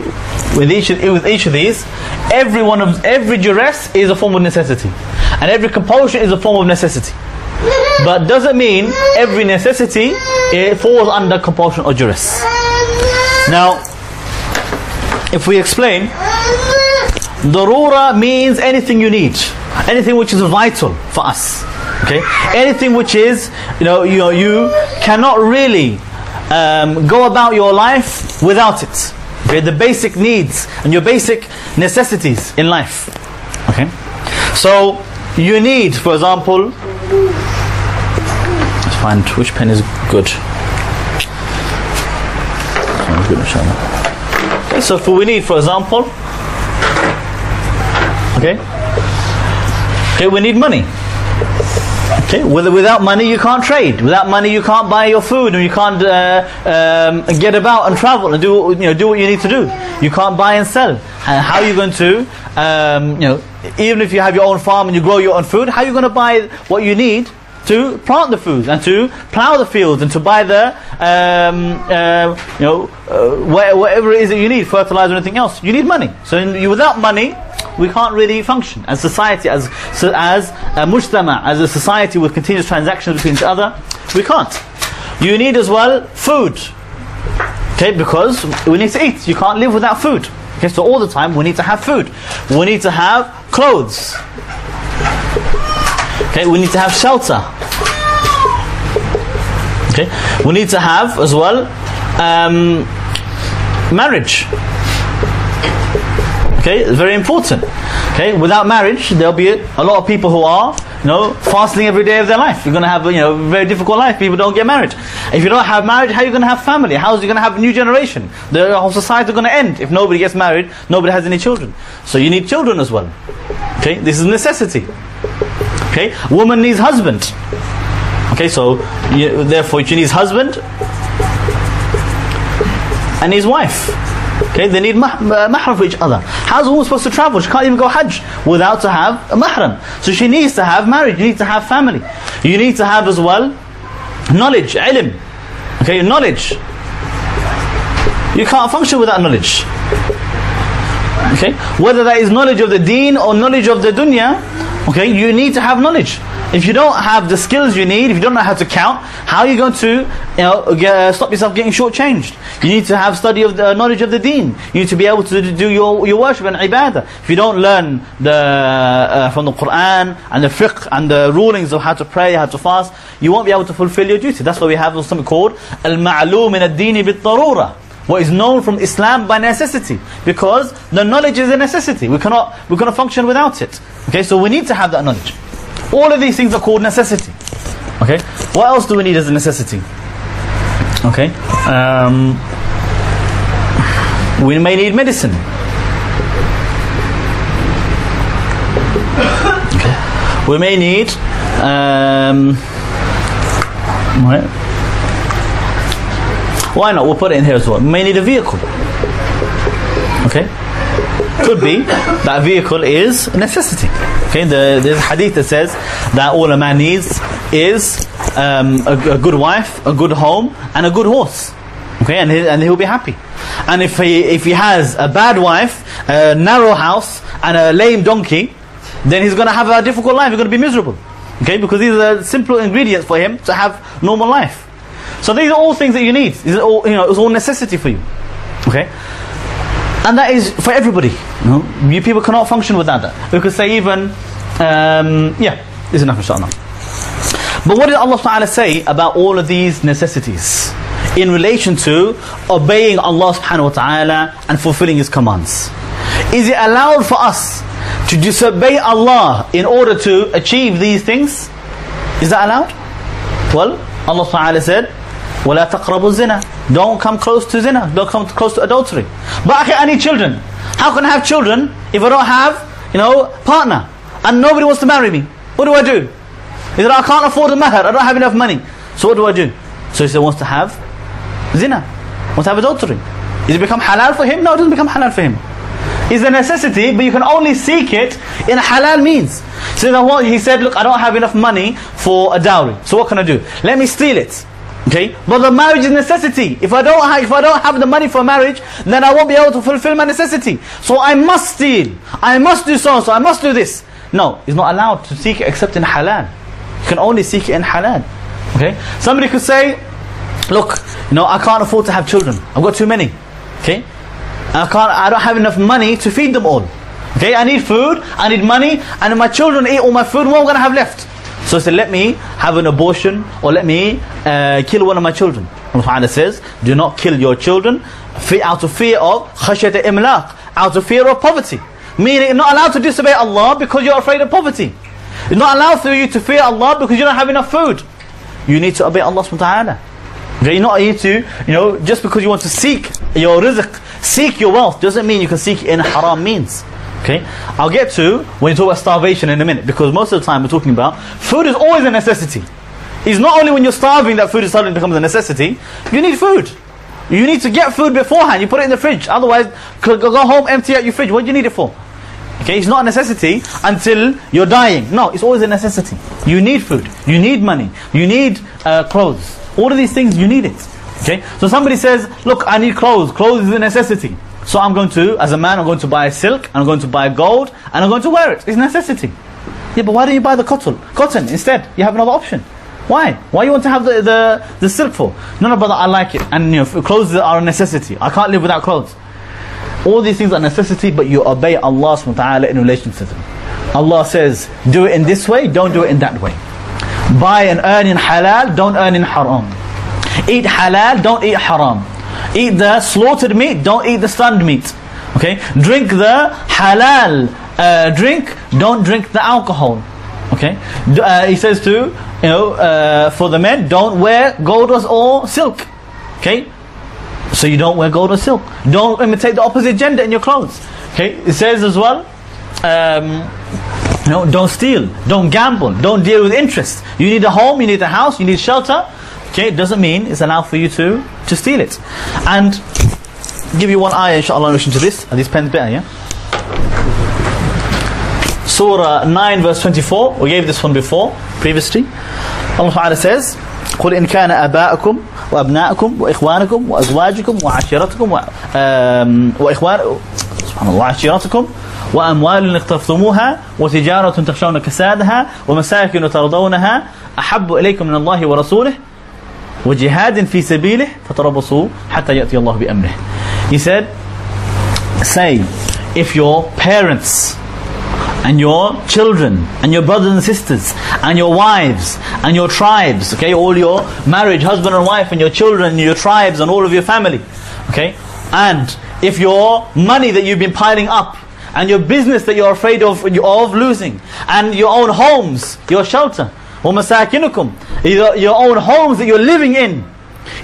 with each with each of these, every one of every duress is a form of necessity, and every compulsion is a form of necessity. But doesn't mean every necessity it falls under compulsion or duress. Now, if we explain, darura means anything you need, anything which is vital for us. Okay, anything which is you know you know you cannot really um, go about your life without it. The basic needs and your basic necessities in life. Okay, so you need, for example, let's find which pen is good. Sounds good. Okay, so for we need, for example, okay, okay, we need money. Okay, without money you can't trade. Without money you can't buy your food, and you can't uh, um, get about and travel and do you know do what you need to do. You can't buy and sell. And how are you going to, um, you know, even if you have your own farm and you grow your own food, how are you going to buy what you need to plant the food and to plow the fields and to buy the, um, uh, you know, uh, wha- whatever it is that you need, fertilizer or anything else. You need money. So you, without money, we can't really function as society, as so as a mujtama, as a society with continuous transactions between each other. We can't. You need as well food. Okay, because we need to eat. You can't live without food. Okay, so all the time we need to have food. We need to have clothes. Okay, we need to have shelter. Okay, we need to have as well um, marriage. Okay, it's very important. Okay, without marriage, there'll be a lot of people who are, you know, fasting every day of their life. You're going to have, you know, a very difficult life. People don't get married. If you don't have marriage, how are you going to have family? How is you going to have a new generation? The whole society is going to end if nobody gets married. Nobody has any children. So you need children as well. Okay, this is necessity. Okay, woman needs husband. Okay, so you, therefore she needs husband and his wife. Okay, they need uh, mahram for each other. How's a woman supposed to travel? She can't even go hajj without to have a mahram. So she needs to have marriage. You need to have family. You need to have as well knowledge, ilm. Okay, knowledge. You can't function without knowledge. Okay, whether that is knowledge of the deen or knowledge of the dunya, okay, you need to have knowledge. If you don't have the skills you need, if you don't know how to count, how are you going to, you know, get, uh, stop yourself getting shortchanged? You need to have study of the knowledge of the deen. You need to be able to do your, your worship and ibadah. If you don't learn the uh, from the Quran and the fiqh and the rulings of how to pray, how to fast, you won't be able to fulfill your duty. That's why we have something called al-ma'lum min ad-deen bid-darura what is known from Islam by necessity because the knowledge is a necessity we cannot we cannot function without it okay so we need to have that knowledge all of these things are called necessity okay what else do we need as a necessity okay um, we may need medicine okay. we may need um, what? Why not? We'll put it in here as well. May need a vehicle. Okay? Could be that vehicle is a necessity. Okay, the, there's a hadith that says that all a man needs is um, a, a good wife, a good home, and a good horse. Okay, and, he, and he'll be happy. And if he, if he has a bad wife, a narrow house, and a lame donkey, then he's going to have a difficult life. He's going to be miserable. Okay, because these are simple ingredients for him to have normal life. So these are all things that you need. These are all, you know, it's all necessity for you. Okay? And that is for everybody. You, know? you people cannot function without that. We could say even, um, yeah, this is enough inshallah. But what did Allah Ta'ala say about all of these necessities? In relation to obeying Allah subhanahu wa ta'ala and fulfilling His commands. Is it allowed for us to disobey Allah in order to achieve these things? Is that allowed? Well, Allah Ta'ala said, وَلَا تَقْرَبُوا الزِّنَا Don't come close to zina. Don't come close to adultery. But I need children. How can I have children if I don't have, you know, partner? And nobody wants to marry me. What do I do? He said, I can't afford a mahar. I don't have enough money. So what do I do? So he said, wants to have zina. Wants to have adultery. Does it become halal for him? No, it doesn't become halal for him. It's a necessity, but you can only seek it in halal means. So he said, look, I don't have enough money for a dowry. So what can I do? Let me steal it. Okay, but the marriage is necessity. If I don't have, if I don't have the money for marriage, then I won't be able to fulfill my necessity. So I must steal. I must do so. So I must do this. No, it's not allowed to seek except in halal. You can only seek in halal. Okay, somebody could say, look, you know, I can't afford to have children. I've got too many. Okay, I can't. I don't have enough money to feed them all. Okay, I need food. I need money, and if my children eat all my food, what am I going to have left? So he said, let me have an abortion or let me uh, kill one of my children. Allah says, do not kill your children out of fear of khashyat imlaq, out of fear of poverty. Meaning you're not allowed to disobey Allah because you're afraid of poverty. You're not allowed for you to fear Allah because you don't have enough food. you need to obey Allah subhanahu wa ta'ala. You're not here to, you know, just because you want to seek your rizq, seek your wealth, doesn't mean you can seek in haram means. Okay, I'll get to when you talk about starvation in a minute, because most of the time we're talking about food is always a necessity. It's not only when you're starving that food is suddenly becomes a necessity. You need food. You need to get food beforehand. You put it in the fridge. Otherwise, go home, empty out your fridge. What do you need it for? Okay, it's not a necessity until you're dying. No, it's always a necessity. You need food. You need money. You need uh, clothes. All of these things, you need it. Okay, so somebody says, look, I need clothes. Clothes is a necessity. So I'm going to, as a man, I'm going to buy silk, I'm going to buy gold, and I'm going to wear it. It's necessity. Yeah, but why don't you buy the cotton? Cotton instead. You have another option. Why? Why you want to have the, the, the silk for? No, no, brother, I like it. And you know, clothes are a necessity. I can't live without clothes. All these things are necessity, but you obey Allah subhanahu wa ta'ala in relation to them. Allah says, do it in this way, don't do it in that way. Buy and earn in halal, don't earn in haram. Eat halal, don't eat haram. Eat the slaughtered meat, don't eat the stunned meat. Okay? Drink the halal uh, drink, don't drink the alcohol. Okay? Uh, he says to, you know, uh, for the men, don't wear gold or- silk. Okay? So you don't wear gold or silk. Don't imitate the opposite gender in your clothes. Okay? It says as well, um, know, don't steal, don't gamble, don't deal with interest. You need a home, you need a house, you need shelter. Okay, it doesn't mean it's allowed for you to, to steal it. And give you one ayah inshallah in relation to this. Are these pens better, yeah? Surah 9 verse 24. We gave this one before, previously. Allah Ta'ala says, قل إن كان آباؤكم وأبناؤكم وإخوانكم وأزواجكم وعشيرتكم و... آم، وإخوان سبحان الله وعشيرتكم وأموال اقترفتموها وتجارة تخشون كسادها ومساكن ترضونها أحب إليكم من الله ورسوله وجهاد في سبيله فتربصوا حتى يأتي الله بأمره. He said, say, if your parents and your children and your brothers and sisters and your wives and your tribes, okay, all your marriage, husband and wife and your children and your tribes and all of your family, okay, and if your money that you've been piling up and your business that you're afraid of, of losing and your own homes, your shelter, وَمَسَاكِنُكُمْ your, your own homes that you're living in,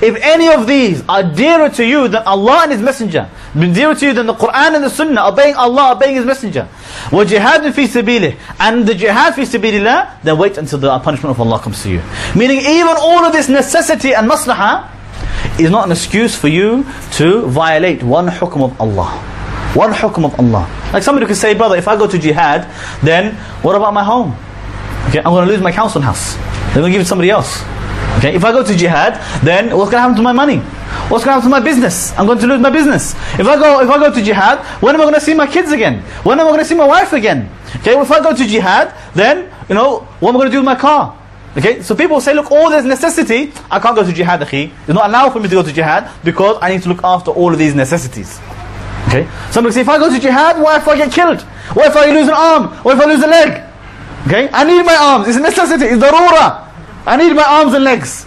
if any of these are dearer to you than Allah and His Messenger, been dearer to you than the Quran and the Sunnah, obeying Allah, obeying His Messenger, وَجِهَادٍ فِي سَبِيلِهِ And the jihad fi sabilillah, then wait until the punishment of Allah comes to you. Meaning even all of this necessity and maslahah is not an excuse for you to violate one hukm of Allah. One hukm of Allah. Like somebody could say, brother, if I go to jihad, then what about my home? Okay, I'm going to lose my council house. They're going to give it to somebody else. Okay, if I go to jihad, then what's going to happen to my money? What's going to happen to my business? I'm going to lose my business. If I go, if I go to jihad, when am I going to see my kids again? When am I going to see my wife again? Okay, if I go to jihad, then you know what am I going to do with my car? Okay, so people say, look, all this necessity, I can't go to jihad, akhi. It's not allowed for me to go to jihad because I need to look after all of these necessities. Okay, somebody say, if I go to jihad, what if I get killed? What if I lose an arm? What if I lose a leg? Okay, I need my arms. It's a necessity. It's darura. I need my arms and legs.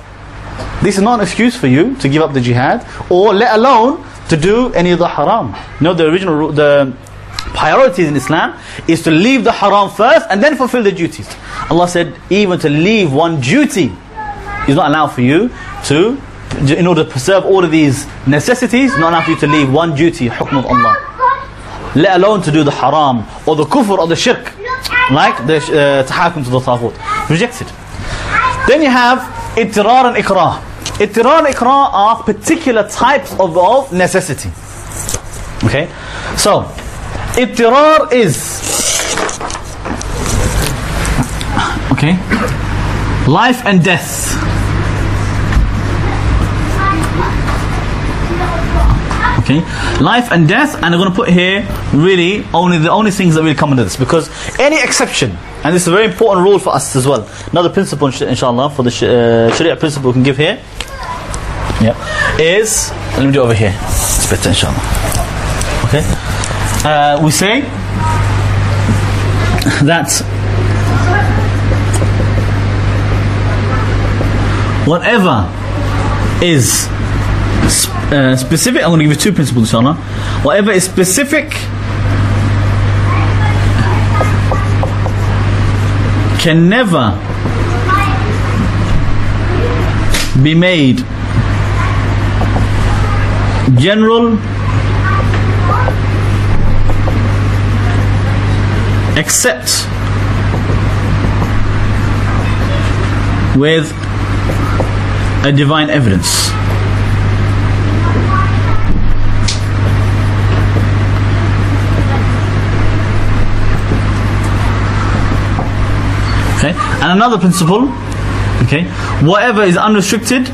This is not an excuse for you to give up the jihad, or let alone to do any of the haram. Know, the original, the priorities in Islam is to leave the haram first and then fulfill the duties. Allah said, even to leave one duty is not allowed for you to, in order to preserve all of these necessities, not allowed for you to leave one duty, hukm of Allah. Let alone to do the haram or the kufr or the shirk, like the uh, tahakum to the taghut. Rejected. Then you have ittirar and ikrah. Ittirar and ikrah are particular types of, necessity. Okay? So, ittirar is okay life and death okay? Life and death and i'm going to put here really only the only things that really come under this. Because any exception and this is a very important rule for us as well. Another principle inshallah for the uh, sharia principle we can give here. Yeah. Is let me do it over here. It's better inshallah. Okay? Uh, we say that whatever is uh, specific, I'm going to give you two principles, inshallah. Whatever is specific can never be made general except with a divine evidence. Okay, and another principle, okay, whatever is unrestricted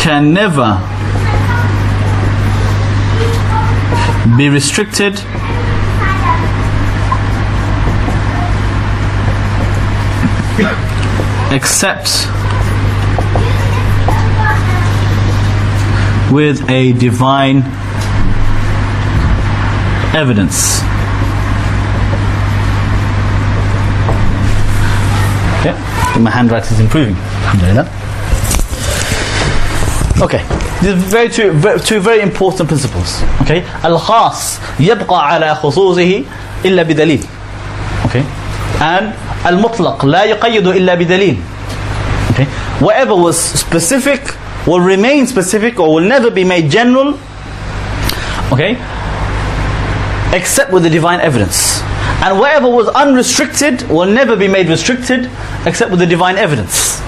can never be restricted except with a divine evidence. Okay, my handwriting is improving. Okay, these very two, very, two very important principles. Okay, al-khas yabqa ala khususihi illa bidalil. Okay, and al-mutlaq la yuqayyidu illa bidalil. Okay, whatever was specific will remain specific or will never be made general. Okay, except with the divine evidence. And whatever was unrestricted will never be made restricted except with the divine evidence.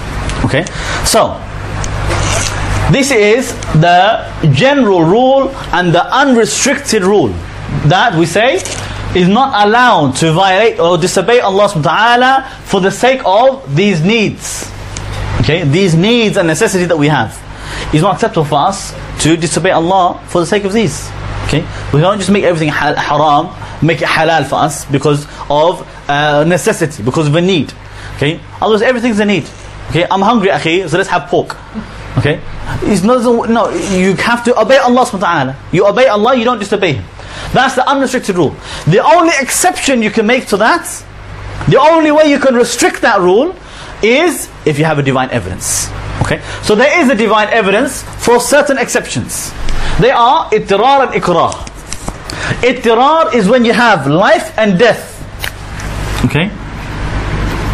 Okay, so this is the general rule and the unrestricted rule that we say is not allowed to violate or disobey Allah subhanahu wa ta'ala for the sake of these needs. Okay, these needs and necessities that we have. It's not acceptable for us to disobey Allah for the sake of these. Okay, we don't just make everything haram, make it halal for us because of uh, necessity, because of a need. Okay, otherwise everything's a need. Okay, I'm hungry, akhi, so let's have pork. Okay? It's not, no, you have to obey Allah subhanahu wa ta'ala. You obey Allah, you don't disobey Him. That's the unrestricted rule. The only exception you can make to that, the only way you can restrict that rule is if you have a divine evidence. Okay? So there is a divine evidence for certain exceptions. They are ittirar and ikrah. Ittirar is when you have life and death. Okay?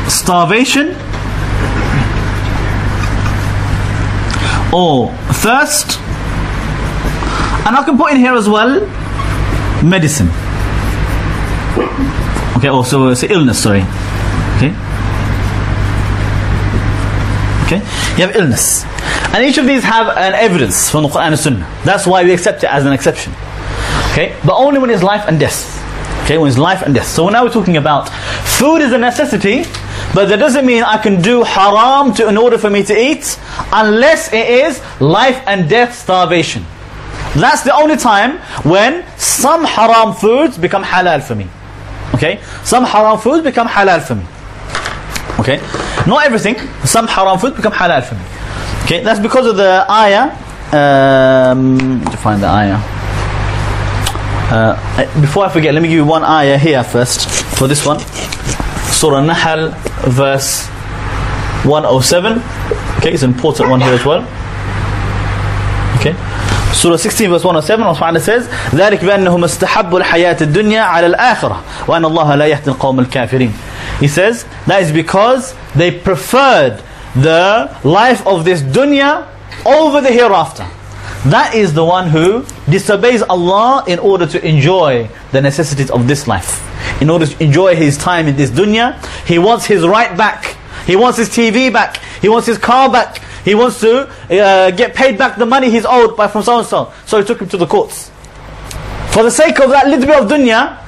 Starvation or thirst. And I can put in here as well medicine. Okay, also it's illness, sorry. Okay. Okay, you have illness. And each of these have an evidence from the Quran and Sunnah. That's why we accept it as an exception. Okay, but only when it's life and death. Okay, when it's life and death. So now we're talking about food is a necessity, but that doesn't mean I can do haram to, in order for me to eat unless it is life and death starvation. That's the only time when some haram foods become halal for me. Okay? Some haram foods become halal for me. Okay? Not everything. Some haram foods become halal for me. Okay? That's because of the ayah. Um, to find the ayah. Uh, before I forget, let me give you one ayah here first for this one. Surah Nahl, verse 107. Okay, it's an important one here as well. Okay. Surah 16 verse 107 Allah subhanahu says ذلك بأنهم استحبوا الحياة الدنيا على الآخرة وأن الله لا يهدي القوم الكافرين he says that is because they preferred the life of this dunya over the hereafter. That is the one who disobeys Allah in order to enjoy the necessities of this life. In order to enjoy his time in this dunya, he wants his right back. He wants his TV back. He wants his car back. He wants to uh, get paid back the money he's owed by from so-and-so. So he took him to the courts. For the sake of that little bit of dunya,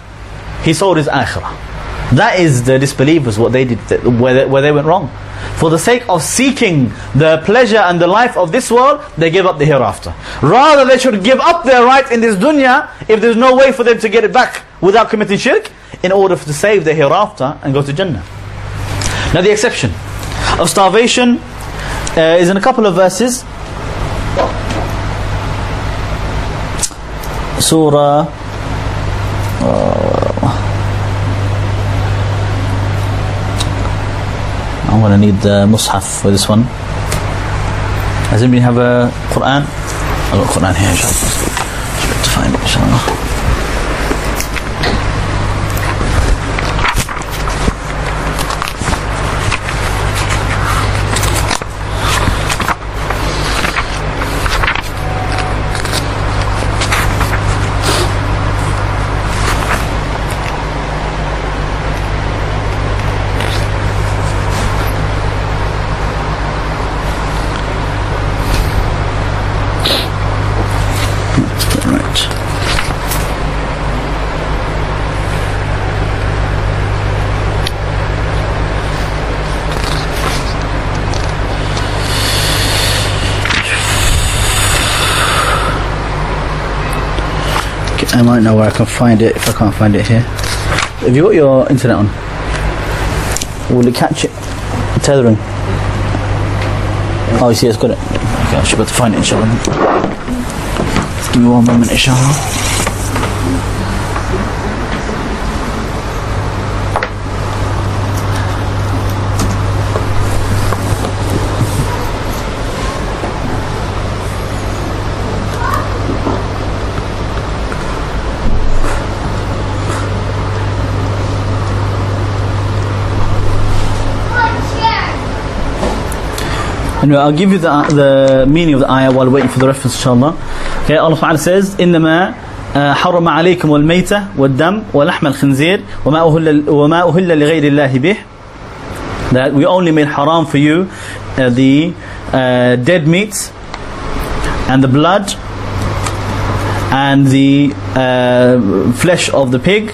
he sold his akhirah. That is the disbelievers, what they did, where they, where they went wrong. For the sake of seeking the pleasure and the life of this world, they give up the hereafter. Rather, they should give up their right in this dunya if there's no way for them to get it back without committing shirk, in order to save the hereafter and go to Jannah. Now the exception of starvation uh, is in a couple of verses. Surah... Uh, To need the Mus'haf for this one. Does anybody have a Quran? I've got Quran here, inshallah. To find inshallah. Right. Okay, I might know where I can find it if I can't find it here. Have you got your internet on? Will it catch it? Tethering. Oh, you see, it's got it. Okay, I should be able to find it, inshallah. Just give me one moment, inshallah. Anyway, I'll give you the, the meaning of the ayah while waiting for the reference, inshallah. Okay, Allah Ta'ala says, إنما آه، حرم عليكم الميتة والدم ولحم الخنزير وما أهل, وما أهل لغير الله به that we only made haram for you uh, the uh, dead meat and the blood and the uh, flesh of the pig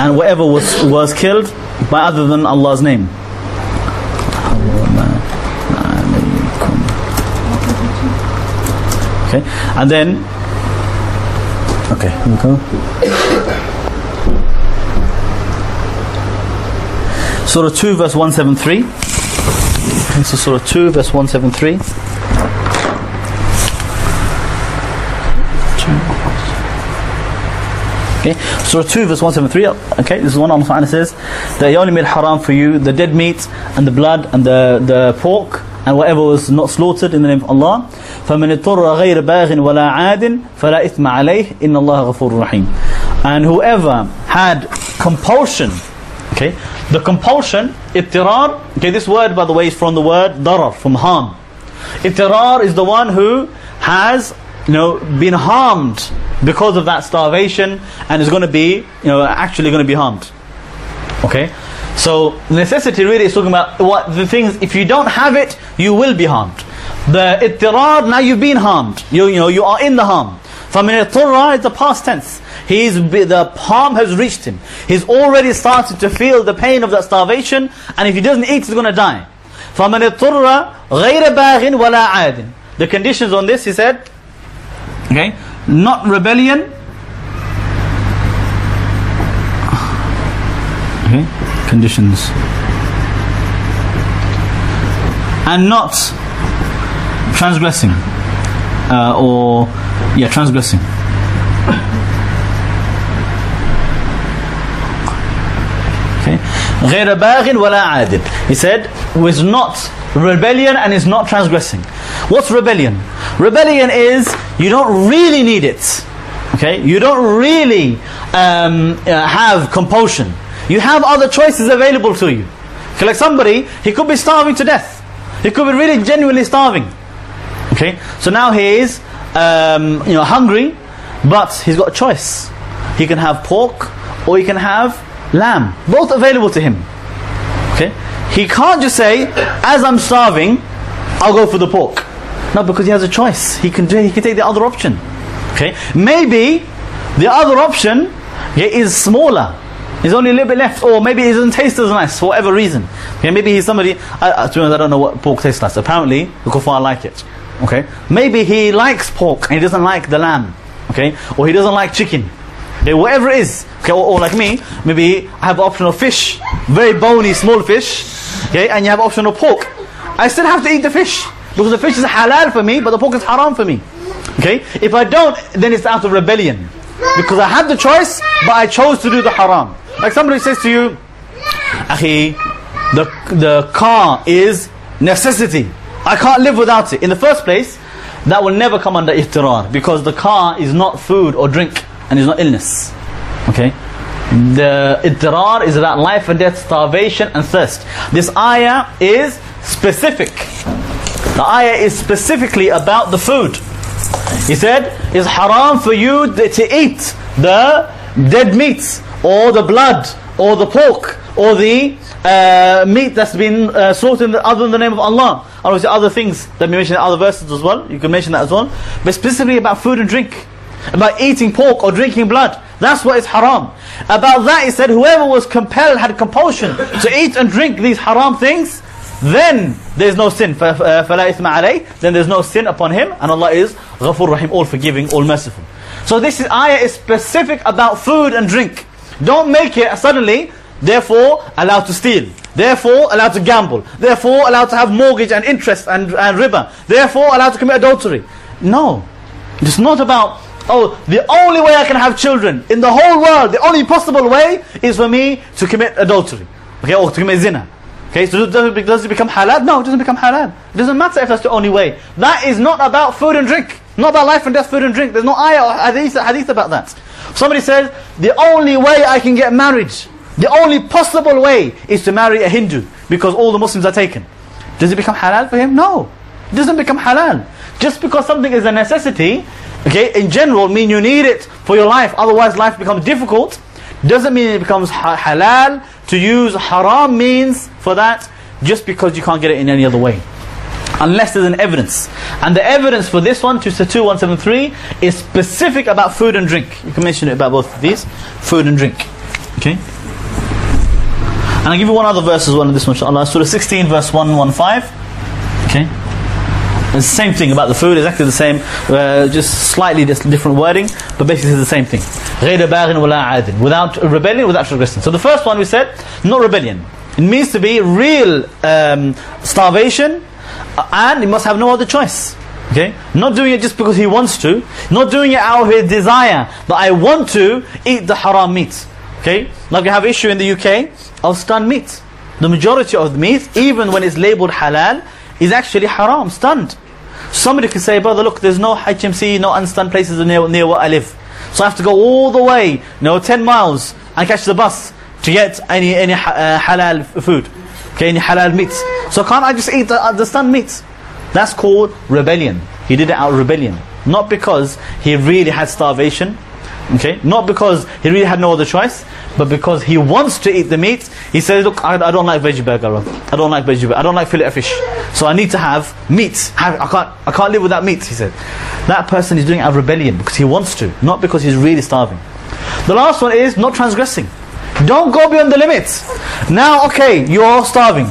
and whatever was, was killed by other than Allah's name. Okay, and then okay, go. Surah 2 verse 173. Okay, so Surah 2 verse 173. Okay, Surah 2 verse 173. Okay, this is one Allah says that He only made haram for you the dead meat and the blood and the, the pork and whatever was not slaughtered in the name of Allah. فَمَنِ اضْطُرَّ غَيْرَ بَاغٍ وَلَا عَادٍ فَلَا إِثْمَ عَلَيْهِ إِنَّ اللَّهَ غَفُورٌ رَحِيمٌ And whoever had compulsion, okay, the compulsion, ittirar, okay, this word by the way is from the word darar, from harm. Ittirar is the one who has, you know, been harmed because of that starvation and is going to be, you know, actually going to be harmed. Okay? So necessity really is talking about what the things if you don't have it, you will be harmed. The ittirar, now you've been harmed. You, you know, you are in the harm. فَمِنْ اضْطُرَّ is the past tense. He's be- the harm has reached him. He's already started to feel the pain of that starvation, and if he doesn't eat, he's going to die. فَمَنِ اضْطُرَّ غَيْرَ بَاغٍ وَلَا عَادٍ The conditions on this, he said, okay, not rebellion, okay, conditions, and not transgressing, uh, or yeah, transgressing. Okay, غير باغ ولا عاد. He said, was not rebellion and is not transgressing. What's rebellion? Rebellion is you don't really need it. Okay, you don't really um, uh, have compulsion. You have other choices available to you. Okay, like somebody, he could be starving to death. He could be really genuinely starving. Okay, so now he is, um, you know, hungry, but he's got a choice. He can have pork or he can have lamb, both available to him. Okay, he can't just say, as I'm starving, I'll go for the pork. No, because he has a choice. He can do. He can take the other option. Okay, maybe the other option yeah, is smaller. There's only a little bit left, or maybe it doesn't taste as nice for whatever reason. Okay, maybe he's somebody. I, I, to be honest, I don't know what pork tastes like. Apparently, the kuffar like it. Okay, maybe he likes pork and he doesn't like the lamb. Okay, or he doesn't like chicken. Okay, whatever it is. Okay, or, or like me, maybe I have option of fish, very bony, small fish. Okay, and you have option of pork. I still have to eat the fish because the fish is halal for me, but the pork is haram for me. Okay, if I don't, then it's out of rebellion because I had the choice, but I chose to do the haram. Like somebody says to you, Akhi, the, the car is necessity. I can't live without it. In the first place, that will never come under ihtirar because the car is not food or drink and is not illness. Okay? The idrar is about life and death, starvation and thirst. This ayah is specific. The ayah is specifically about the food. He said, it's haram for you to eat the dead meats or the blood or the pork or the uh, meat that's been uh, slaughtered other than the name of Allah. Obviously other things that we mentioned in other verses as well. You can mention that as well. But specifically about food and drink. About eating pork or drinking blood. That's what is haram. About that he said, whoever was compelled, had compulsion to eat and drink these haram things, then there's no sin. فَلَا إِثْمَ عَلَيْهِ Then there's no sin upon him. And Allah is Ghafur Rahim, all forgiving, all merciful. So this is, ayah is specific about food and drink. Don't make it suddenly, therefore, allowed to steal. Therefore, allowed to gamble. Therefore, allowed to have mortgage and interest and, and riba. Therefore, allowed to commit adultery. No. It's not about Oh, the only way I can have children in the whole world, the only possible way is for me to commit adultery. Okay, or to commit zina. Okay, so does it, does it become halal? No, it doesn't become halal. It doesn't matter if that's the only way. That is not about food and drink. Not about life and death, food and drink. There's no ayah or hadith, hadith about that. Somebody says, the only way I can get married, the only possible way is to marry a Hindu because all the Muslims are taken. Does it become halal for him? No. It doesn't become halal. Just because something is a necessity okay, in general mean you need it for your life, otherwise life becomes difficult, doesn't mean it becomes ha halal to use haram means for that just because you can't get it in any other way. Unless there's an evidence. And the evidence for this one, 22173, is specific about food and drink. You can mention it about both of these. Food and drink. Okay? And I'll give you one other verse as well in this one, inshallah. Surah 16, verse 115. Okay? It's the same thing about the food, exactly the same, uh, just slightly different wording, but basically the same thing. غَيْرَ بَاغٍ وَلَا عَادٍ Without rebellion, without transgression. So the first one we said, not rebellion. It means to be real um, starvation, uh, and he must have no other choice. Okay? Not doing it just because he wants to, not doing it out of his desire, that I want to eat the haram meat. Okay? Like we have issue in the UK of stunned meat. The majority of the meat, even when it's labeled halal, is actually haram, stunned. Somebody could say, brother, look, there's no HMC, no unstunned places near, near where I live. So I have to go all the way, you know, 10 miles and catch the bus to get any any uh, halal food. Okay, any halal meats. So can't I just eat the, uh, the stunned meats? That's called rebellion. He did it out of rebellion. Not because he really had starvation, Okay? Not because he really had no other choice, but because he wants to eat the meat. He says, look, I, I don't like veggie burger. I don't like veggie burger. I don't like fillet of fish. So I need to have meat. Have, I, can't, I can't live without meat, he said. That person is doing of rebellion because he wants to, not because he's really starving. The last one is not transgressing. Don't go beyond the limits. Now, okay, you're starving.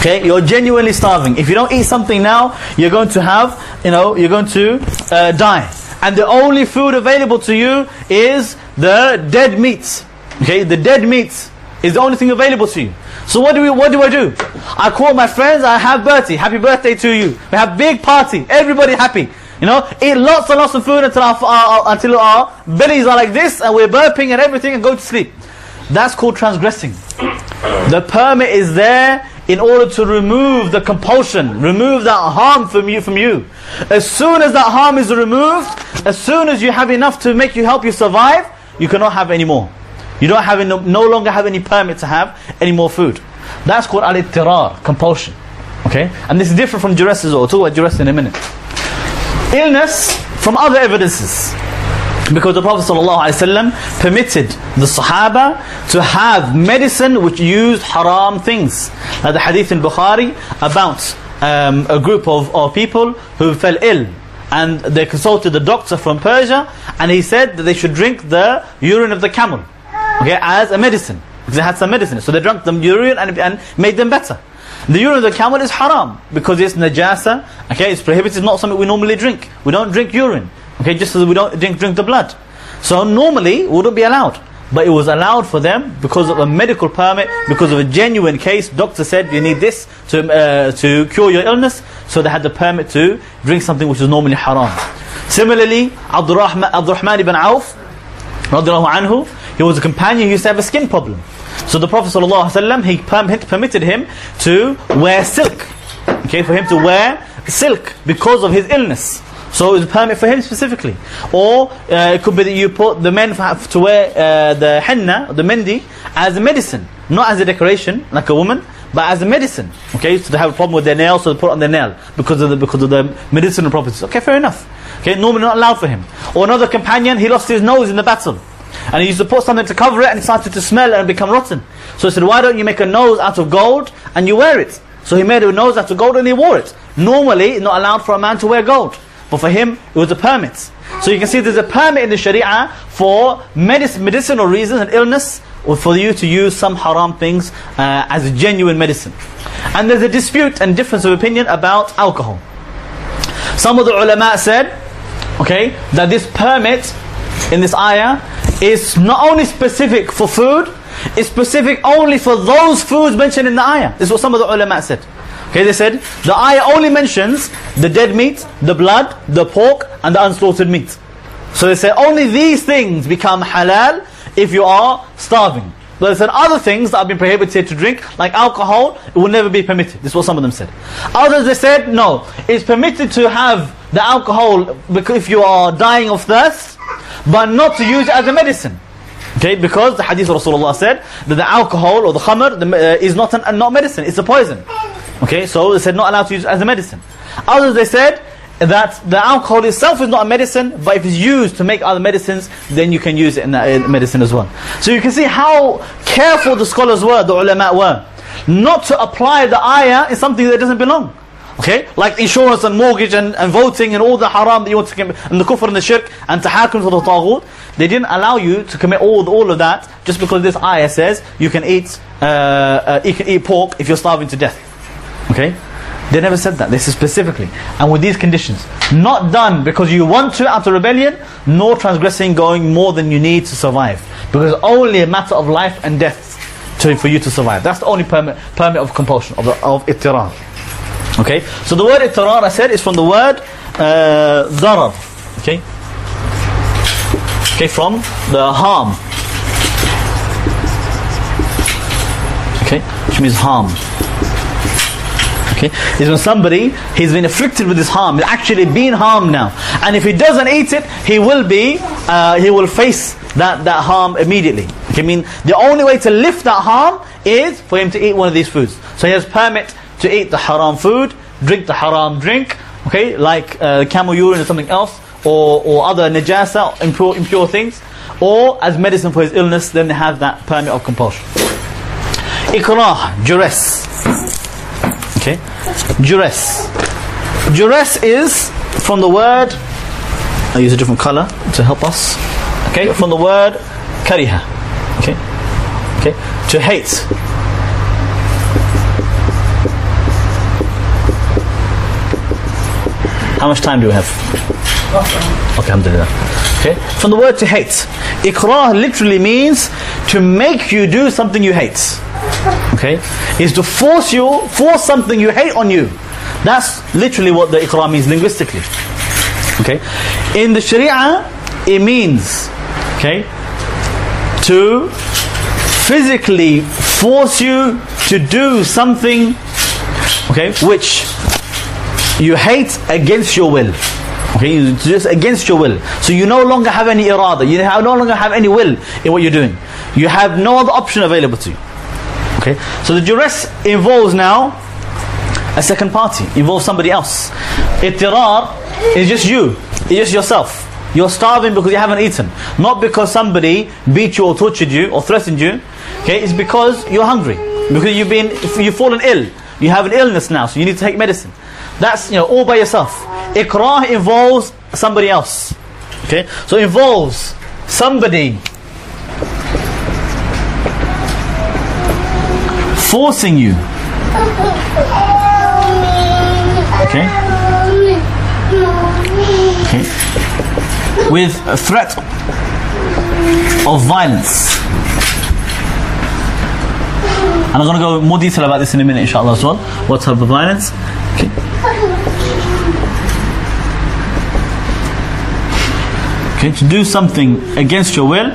Okay, you're genuinely starving. If you don't eat something now, you're going to have, you know, you're going to uh, die and the only food available to you is the dead meats. Okay, the dead meats is the only thing available to you. So what do we? What do I do? I call my friends. I have birthday. Happy birthday to you. We have big party. Everybody happy. You know, eat lots and lots of food until our, our, until our bellies are like this, and we're burping and everything, and go to sleep. That's called transgressing. The permit is there in order to remove the compulsion, remove that harm from you from you. As soon as that harm is removed, as soon as you have enough to make you help you survive, you cannot have any more. You don't have no longer have any permit to have any more food. That's called al-ittirar, compulsion. Okay? And this is different from duress as well. We'll talk about duress in a minute. Illness from other evidences. Because the Prophet ﷺ permitted the Sahaba to have medicine which used haram things. Like the hadith in Bukhari about um, a group of, of people who fell ill. And they consulted the doctor from Persia and he said that they should drink the urine of the camel okay, as a medicine. They had some medicine. So they drank the urine and, and made them better. The urine of the camel is haram because it's najasa. Okay, it's prohibited. It's not something we normally drink. We don't drink urine. Okay, just as we don't drink, drink the blood. So normally, wouldn't be allowed. But it was allowed for them because of a medical permit, because of a genuine case. Doctor said you need this to uh, to cure your illness, so they had the permit to drink something which is normally haram. Similarly, Abdurrahman, Abdurrahman ibn Auf, anhu, he was a companion who used to have a skin problem. So the Prophet ﷺ, he permitted him to wear silk. Okay, for him to wear silk because of his illness. So it's a permit for him specifically. Or uh, it could be that you put the men to wear uh, the henna, the mendi, as a medicine, not as a decoration, like a woman, but as a medicine. Okay, so they have a problem with their nail, so they put on their nail because of the because of the medicinal properties. Okay, fair enough. Okay, normally not allowed for him. Or another companion, he lost his nose in the battle. And he used to put something to cover it and it started to smell and become rotten. So he said, why don't you make a nose out of gold and you wear it? So he made a nose out of gold and he wore it. Normally, it's not allowed for a man to wear gold. But for him, it was a permit. So you can see there's a permit in the Sharia for medic medicinal reasons and illness or for you to use some haram things uh, as a genuine medicine. And there's a dispute and difference of opinion about alcohol. Some of the ulama said, okay, that this permit in this ayah is not only specific for food, it's specific only for those foods mentioned in the ayah. This is what some of the ulama said. Okay, they said the ayah only mentions the dead meat, the blood, the pork, and the unslaughtered meat. So they say only these things become halal if you are starving. But they said other things that have been prohibited to drink, like alcohol, it will never be permitted. This is what some of them said. Others they said, no, it's permitted to have the alcohol if you are dying of thirst, but not to use it as a medicine. Okay, because the hadith of Rasulullah said that the alcohol or the khamr the, uh, is not an, not medicine, it's a poison. Okay, so they said not allowed to use as a medicine. Others they said that the alcohol itself is not a medicine, but if it's used to make other medicines, then you can use it in that medicine as well. So you can see how careful the scholars were, the ulama were, not to apply the ayah in something that doesn't belong. Okay, like insurance and mortgage and, and voting and all the haram that you want to commit, and the kufr and the shirk and tahakum for the taghut. They didn't allow you to commit all all of that just because this ayah says you can eat uh, uh, you can eat pork if you're starving to death. Okay, they never said that. This is specifically and with these conditions, not done because you want to of rebellion, nor transgressing going more than you need to survive, because only a matter of life and death to, for you to survive. That's the only permit permit of compulsion of of ittirar. Okay, so the word ittirar I said is from the word uh. Okay, okay, from the harm. Okay, which means harm. Okay, is when somebody he's been afflicted with this harm, he's actually been harmed now, and if he doesn't eat it, he will be, uh, he will face that that harm immediately. Okay, I mean the only way to lift that harm is for him to eat one of these foods. So he has permit to eat the haram food, drink the haram drink, okay, like uh, camel urine or something else, or, or other najasa, impure, impure things, or as medicine for his illness, then they have that permit of compulsion. Ikrah, duress. Okay, duress. Duress is from the word, I use a different color to help us. Okay, from the word kariha. Okay, okay, to hate. How much time do we have? Okay. Okay, from the word to hate. Ikrah literally means to make you do something you hate. Okay, is to force you, force something you hate on you. That's literally what the ikrah means linguistically. Okay, in the Sharia, it means okay to physically force you to do something okay which you hate against your will. Okay, you just against your will. So you no longer have any irada. You have, no longer have any will in what you're doing. You have no other option available to you. Okay, so the duress involves now a second party, involves somebody else. Ittirar is just you, it's just yourself. You're starving because you haven't eaten, not because somebody beat you or tortured you or threatened you. Okay, it's because you're hungry, because you've been, you've fallen ill. You have an illness now, so you need to take medicine. That's you know all by yourself. Ikrah involves somebody else. Okay, so involves somebody forcing you. Okay. Okay. With a threat of violence. And I'm going to go more detail about this in a minute, inshallah, as well. What type of violence? Okay. Okay, to do something against your will.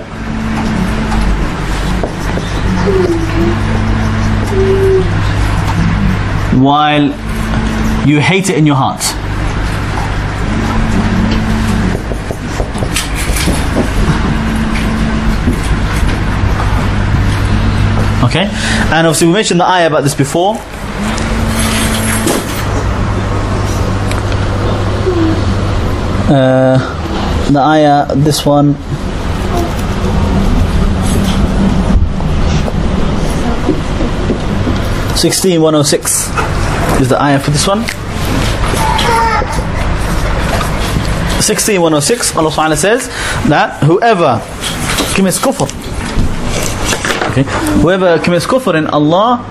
While you hate it in your heart. Okay? And obviously we mentioned the ayah about this before. Uh, the ayah, this one. Sixteen one oh six is the ayah for this one. Sixteen one oh six. Allah Subhanahu says that whoever commits kufr, okay, whoever commits kufr in Allah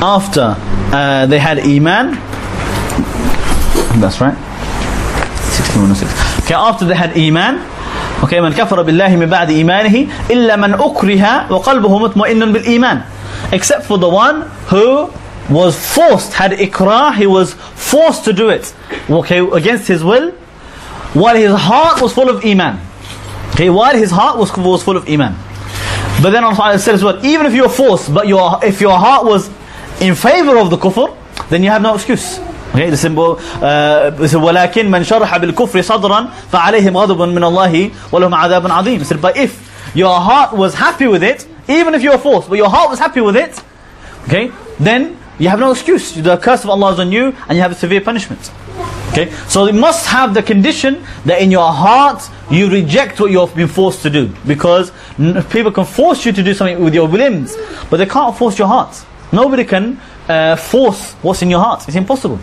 after uh, they had iman. That's right. 1606. Okay, after they had iman. Okay, من كفر بالله من بعد إيمانه إلا من أكره وقلبه مطمئن بالإيمان. Except for the one who was forced, had ikrah, he was forced to do it. Okay, against his will, while his heart was full of iman. Okay, while his heart was, was full of iman. But then Allah says as well, even if you were forced, but your, if your heart was in favor of the kufr, then you have no excuse. Okay, the symbol uh, ولكن من شرح بالكفر صدرا فعليهم غضب من الله ولهم عذاب عظيم. said, but if your heart was happy with it, even if you were forced, but your heart was happy with it, okay, then you have no excuse. The curse of Allah is on you, and you have a severe punishment. Okay, so it must have the condition that in your heart you reject what you've been forced to do, because people can force you to do something with your limbs, but they can't force your heart. Nobody can uh, force what's in your heart. It's impossible.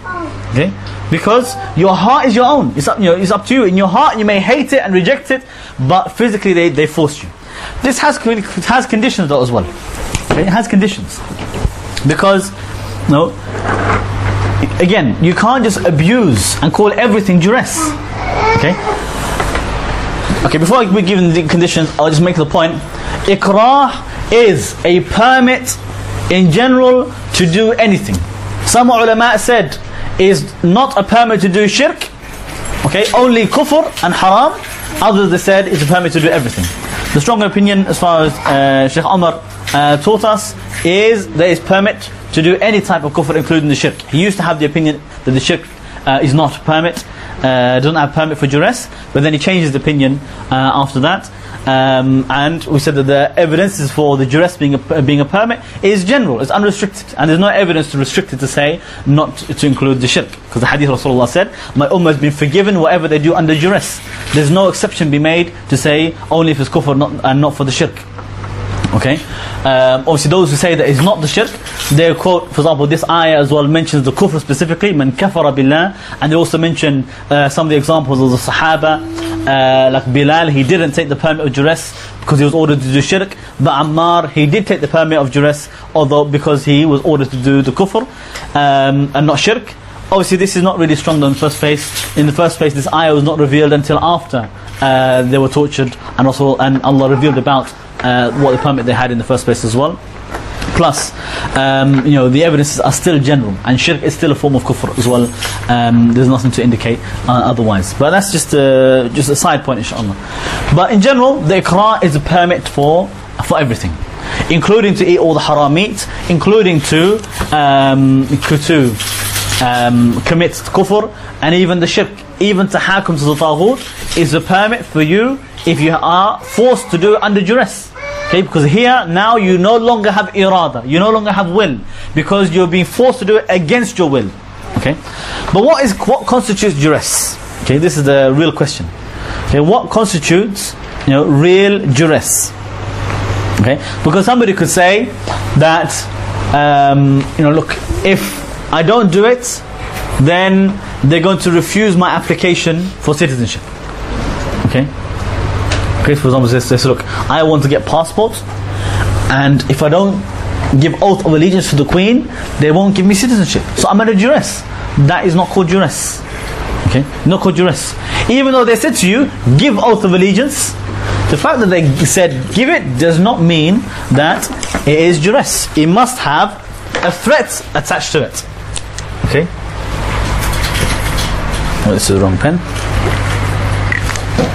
Okay? Because your heart is your own. It's up, you know, it's up to you. In your heart, you may hate it and reject it, but physically they, they force you. This has, has conditions though as well. Okay? It has conditions. Because, know, again, you can't just abuse and call everything duress. Okay? Okay, before we give the conditions, I'll just make the point. Ikrah is a permit in general to do anything. Some ulama said is not a permit to do shirk, okay, only kufr and haram. Others they said it's a permit to do everything. The stronger opinion as far as uh, Sheikh Omar uh, taught us is there is permit to do any type of kufr including the shirk. He used to have the opinion that the shirk uh, is not a permit, uh, doesn't have permit for duress, but then he changed his opinion uh, after that. Um, and we said that the evidences for the duress being a, being a permit is general, it's unrestricted. And there's no evidence to restrict it to say not to include the shirk. Because the hadith Rasulullah said, My ummah has been forgiven whatever they do under duress. There's no exception be made to say only if it's kufr not, and not for the shirk. Okay? Um, obviously those who say that it's not the shirk, they quote, for example, this ayah as well mentions the kufr specifically, man kafara billah, and they also mention uh, some of the examples of the sahaba, uh, like Bilal, he didn't take the permit of duress because he was ordered to do shirk, but Ammar, he did take the permit of duress, although because he was ordered to do the kufr, um, and not shirk. Obviously this is not really strong in the first place. In the first place, this ayah was not revealed until after uh, they were tortured, and also and Allah revealed about uh, what the permit they had in the first place as well. Plus, um, you know, the evidences are still general, and shirk is still a form of kufr as well. Um, there's nothing to indicate uh, otherwise. But that's just a, just a side point, inshallah. But in general, the ikrah is a permit for for everything, including to eat all the haram meat, including to um, um, commit kufr, and even the shirk, even tahakum to the is a permit for you if you are forced to do it under duress. Okay, because here now you no longer have irada, you no longer have will, because you're being forced to do it against your will. Okay, but what is what constitutes duress? Okay, this is the real question. Okay, what constitutes you know real duress? Okay, because somebody could say that um, you know look if I don't do it, then they're going to refuse my application for citizenship. Okay, Okay, for example, says, says, look, I want to get passports, and if I don't give oath of allegiance to the Queen, they won't give me citizenship. So I'm under duress. That is not called duress. Okay, not called duress. Even though they said to you, give oath of allegiance, the fact that they said give it does not mean that it is duress. It must have a threat attached to it. Okay. Oh, this is the wrong pen.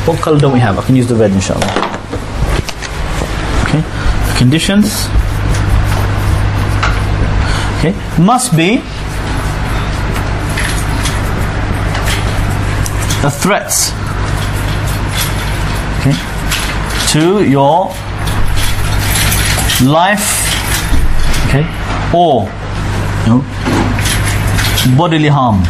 What color don't we have? I can use the red inshallah. Okay. Conditions. Okay. Must be a threat okay, to your life, okay, or know, bodily harm.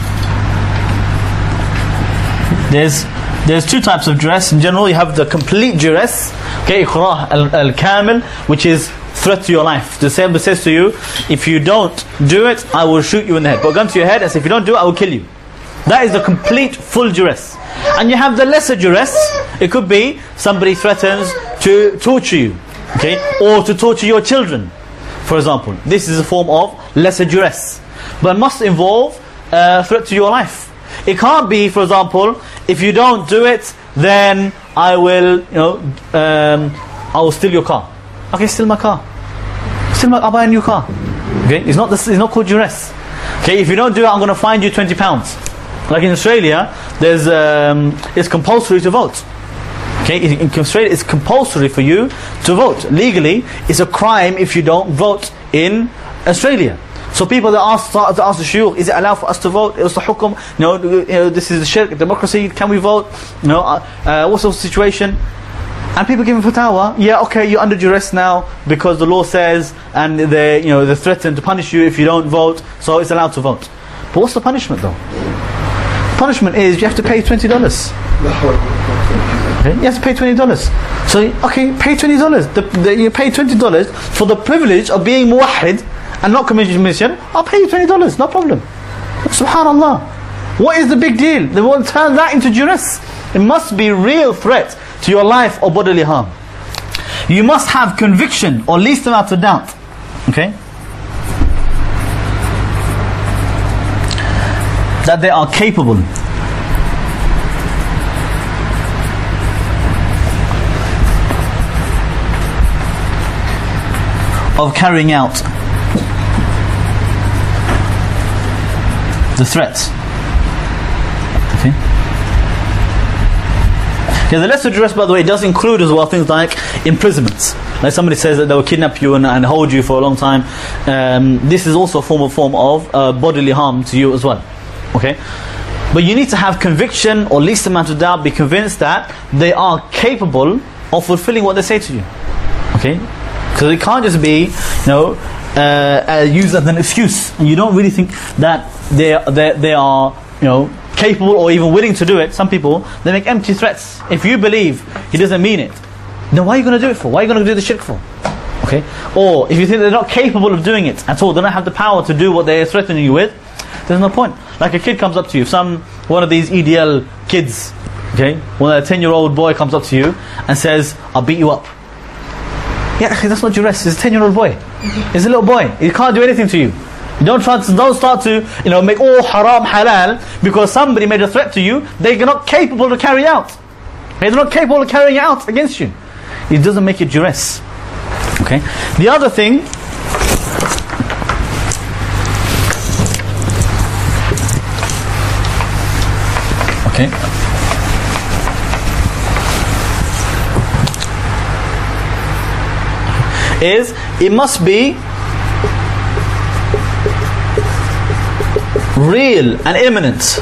There's there's two types of duress. In general, you have the complete duress, okay, ikrah al-kamil, which is threat to your life. The same says to you, if you don't do it, I will shoot you in the head. Put a gun to your head and say, if you don't do it, I will kill you. That is the complete full duress. And you have the lesser duress. It could be somebody threatens to torture you, okay, or to torture your children, for example. This is a form of lesser duress, but must involve a threat to your life. It can't be, for example, if you don't do it, then I will, you know, um, I will steal your car. Okay, steal my car. Steal my, I'll buy a new car. Okay, it's not this. It's not called duress. Okay, if you don't do it, I'm going to find you twenty pounds. Like in Australia, there's um, it's compulsory to vote. Okay, in Australia, it's compulsory for you to vote. Legally, it's a crime if you don't vote in Australia. So people that ask, to ask the shuyukh, is it allowed for us to vote? It was the hukum, No, you know this is the shirk, democracy, can we vote? You know, uh, uh, what's the situation? And people give giving fatwa, yeah, okay, you're under duress now because the law says, and they, you know, they threaten to punish you if you don't vote, so it's allowed to vote. But what's the punishment though? Punishment is you have to pay twenty dollars. Okay? You have to pay twenty dollars. So okay, pay twenty dollars. You pay twenty dollars for the privilege of being muwahid and not committing mission. I'll pay you twenty dollars, no problem. Subhanallah. What is the big deal? They won't turn that into duress. It must be real threat to your life or bodily harm. You must have conviction or least amount of doubt. Okay? That they are capable of carrying out the threats. Okay? Okay, the lesser duress, by the way, does include as well things like imprisonments. Like somebody says that they will kidnap you and, and hold you for a long time. Um, this is also a form of form of uh, bodily harm to you as well. Okay, but you need to have conviction or least amount of doubt. Be convinced that they are capable of fulfilling what they say to you. Okay, because it can't just be, you know, uh, used as an excuse, and you don't really think that they they they are, you know capable or even willing to do it, some people, they make empty threats. If you believe he doesn't mean it, then why are you going to do it for? Why are you going to do the shirk for? Okay? Or if you think they're not capable of doing it at all, they don't have the power to do what they're threatening you with, there's no point. Like a kid comes up to you, some one of these EDL kids, okay, when a 10 year old boy comes up to you and says, I'll beat you up. Yeah, that's not duress, it's a 10 year old boy. He's a little boy, he can't do anything to you. Don't try to, don't start to you know make all haram halal because somebody made a threat to you. They're not capable to carry out. They're not capable of carrying out against you. It doesn't make it duress. Okay. The other thing. Okay. Is it must be real and imminent.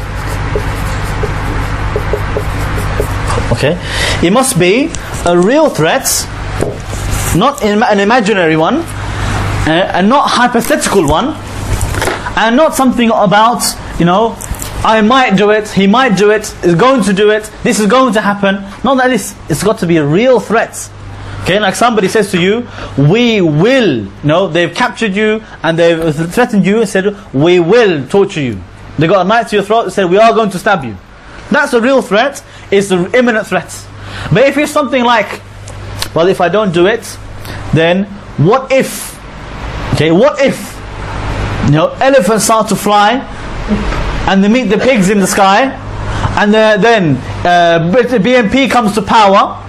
Okay? It must be a real threat, not an imaginary one, uh, and not hypothetical one, and not something about, you know, I might do it, he might do it, is going to do it, this is going to happen. Not that this, it's got to be a real threat. Okay, like somebody says to you, we will, no, they've captured you and they've threatened you and said, we will torture you. They got a knife to your throat and said, we are going to stab you. That's a real threat, it's an imminent threat. But if it's something like, well, if I don't do it, then what if, okay, what if, you know, elephants start to fly and they meet the pigs in the sky and uh, then uh, BNP comes to power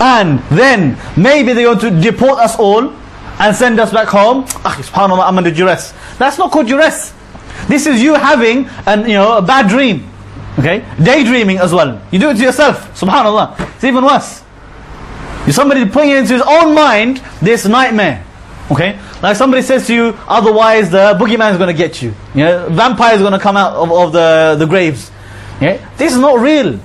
and then maybe they're going to deport us all and send us back home. Ah, subhanAllah, I'm under duress. That's not called duress. This is you having an, you know, a bad dream. Okay? Daydreaming as well. You do it to yourself. Subhanallah. It's even worse. Somebody putting into his own mind this nightmare. Okay? Like somebody says to you, otherwise the boogeyman is going to get you. You know, vampire is going to come out of, of the, the graves. Okay? This is not real.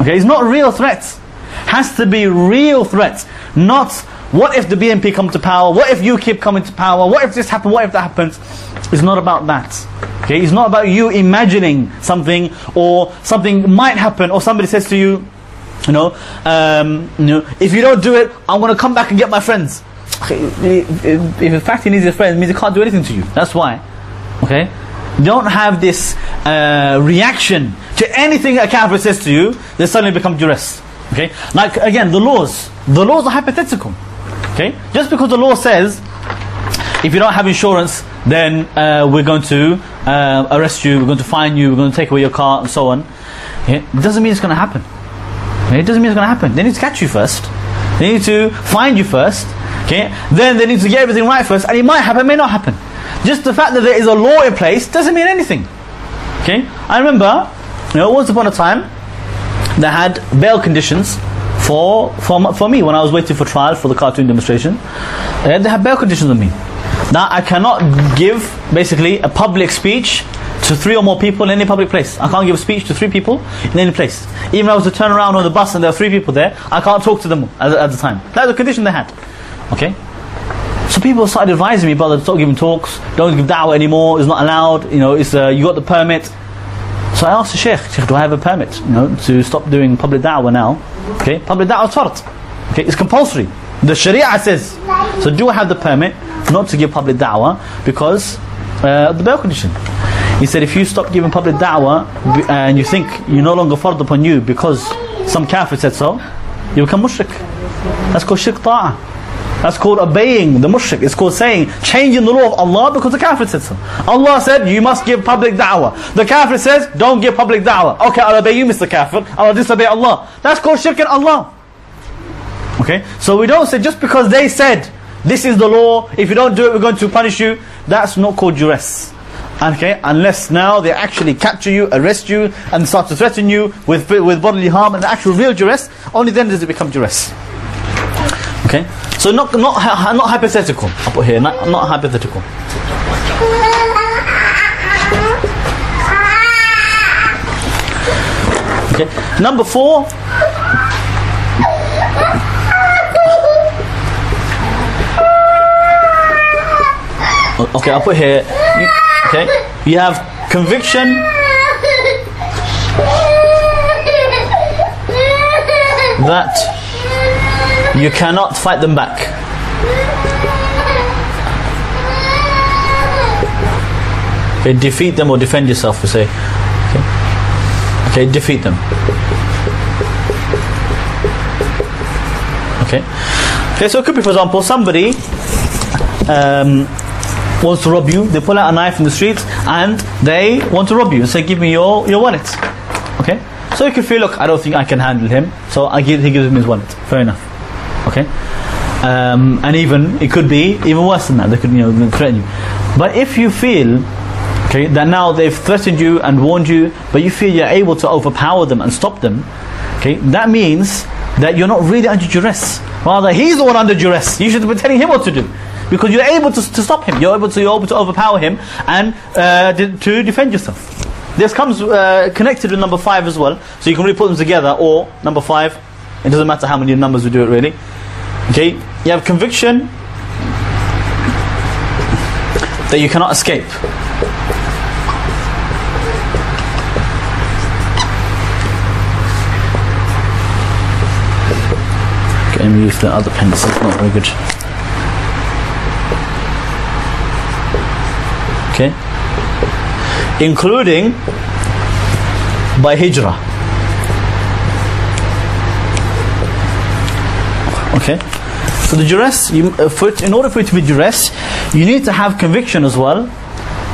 Okay, it's not real threats. Has to be real threats, not what if the BNP come to power, what if UKIP coming to power, what if this happens, what if that happens. It's not about that. Okay, it's not about you imagining something or something might happen or somebody says to you, you know, um, you know, if you don't do it, I'm going to come back and get my friends. If in fact he needs his friends, means he can't do anything to you. That's why. Okay? Don't have this uh, reaction to anything a kafir says to you, they suddenly become duress. Okay? Like, again, the laws. The laws are hypothetical. Okay? Just because the law says, if you don't have insurance, then uh, we're going to uh, arrest you, we're going to fine you, we're going to take away your car, and so on. Okay? It doesn't mean it's going to happen. It doesn't mean it's going to happen. They need to catch you first. They need to find you first. Okay? Then they need to get everything right first, and it might happen, it may not happen. Just the fact that there is a law in place doesn't mean anything. Okay? I remember, you know, once upon a time, they had bail conditions for, for, for me when I was waiting for trial for the cartoon demonstration. Uh, they had bail conditions on me. Now I cannot give basically a public speech to three or more people in any public place. I can't give a speech to three people in any place. Even if I was to turn around on the bus and there are three people there, I can't talk to them at, at the time. That's the condition they had. Okay? So people started advising me, brother, stop giving talks, don't give da'wah anymore, it's not allowed, you know, it's, uh, you got the permit. So I asked the Sheikh, Sheikh, do I have a permit, you know, to stop doing public da'wah now? Okay, public da'wah is fard. Okay, it's compulsory. The Sharia says. So do I have the permit not to give public da'wah because uh, the bail condition? He said, if you stop giving public da'wah and you think you're no longer fard upon you because some kafir said so, you become mushrik. That's called shirk ta'ah. That's called obeying the mushrik. It's called saying, changing the law of Allah because the kafir said so. Allah said, you must give public da'wah. The kafir says, don't give public da'wah. Okay, I'll obey you, Mr. Kafir. I'll disobey Allah. That's called shirk in Allah. Okay? So we don't say, just because they said, this is the law, if you don't do it, we're going to punish you. That's not called duress. Okay? Unless now they actually capture you, arrest you, and start to threaten you with, with bodily harm and actual real duress, only then does it become duress. Okay? So not not not hypothetical. I'll put here, not, not hypothetical. Okay. Number four. Okay, I'll put here. Okay, you have conviction that you cannot fight them back. Okay, defeat them or defend yourself, we say. Okay, okay defeat them. Okay. Okay, so it could be, for example, somebody um, wants to rob you. They pull out a knife in the street and they want to rob you and say, "Give me your your wallet." Okay. So you can feel, look, I don't think I can handle him, so I give, he gives him his wallet. Fair enough. Okay. Um, and even it could be even worse than that. They could you know threaten you. But if you feel okay that now they've threatened you and warned you, but you feel you're able to overpower them and stop them, okay, that means that you're not really under duress. Rather, he's the one under duress. You should be telling him what to do. Because you're able to, to stop him, you're able to you're able to overpower him and uh, to defend yourself. This comes uh, connected with number five as well, so you can really put them together. Or number five, it doesn't matter how many numbers we do it really. Okay, you have conviction that you cannot escape. Okay, let me use the other pen. This is not very good. Okay, including by hijrah. Okay, so the duress, you, uh, for it, in order for it to be duress, you need to have conviction as well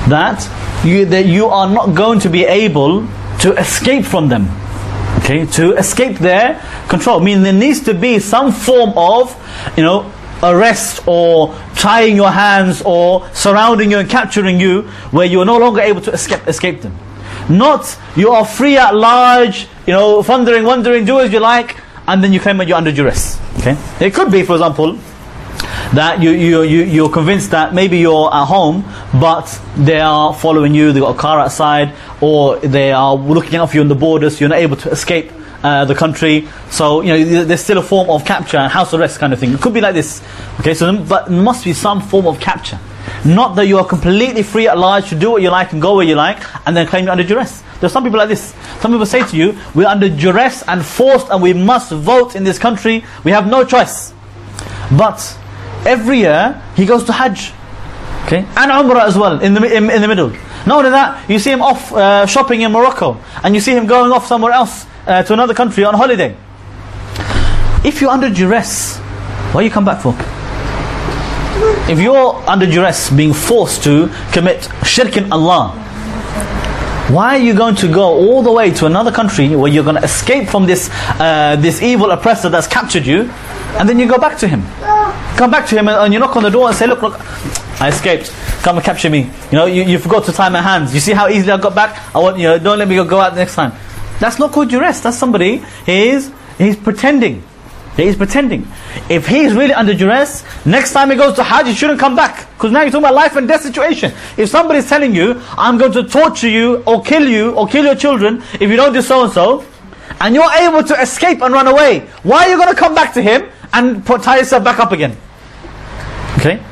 that you that you are not going to be able to escape from them. Okay, to escape their control. I mean, there needs to be some form of, you know, arrest or tying your hands or surrounding you and capturing you, where you are no longer able to escape escape them. Not you are free at large, you know, thundering, wandering, do as you like, and then you claim that you're under duress. Okay, it could be, for example, that you, you, you, you're convinced that maybe you're at home, but they are following you, they've got a car outside, or they are looking out for you on the borders, you're not able to escape uh, the country. So, you know, there's still a form of capture and house arrest kind of thing. It could be like this. Okay, so but must be some form of capture. Not that you are completely free at large to do what you like and go where you like, and then claim you're under duress. There's some people like this. Some people say to you, we're under duress and forced and we must vote in this country. We have no choice. But every year, he goes to Hajj. Okay? And Umrah as well, in the, in, in the middle. Not only that, you see him off uh, shopping in Morocco, and you see him going off somewhere else, uh, to another country on holiday. If you're under duress, what why you come back for? If you're under duress, being forced to commit shirk in Allah, why are you going to go all the way to another country where you're going to escape from this uh, this evil oppressor that's captured you, and then you go back to him? Come back to him and, and you knock on the door and say, "Look, look, I escaped. Come and capture me. You know, you, you forgot to tie my hands. You see how easily I got back. I want you know, don't let me go, out next time." That's not called duress. That's somebody he's he's pretending. He's pretending. If he's really under duress, next time he goes to Hajj, he shouldn't come back. Because now you're talking about life and death situation. If somebody's telling you, I'm going to torture you, or kill you, or kill your children, if you don't do so and so, and you're able to escape and run away, why are you going to come back to him and put, tie yourself back up again? Okay?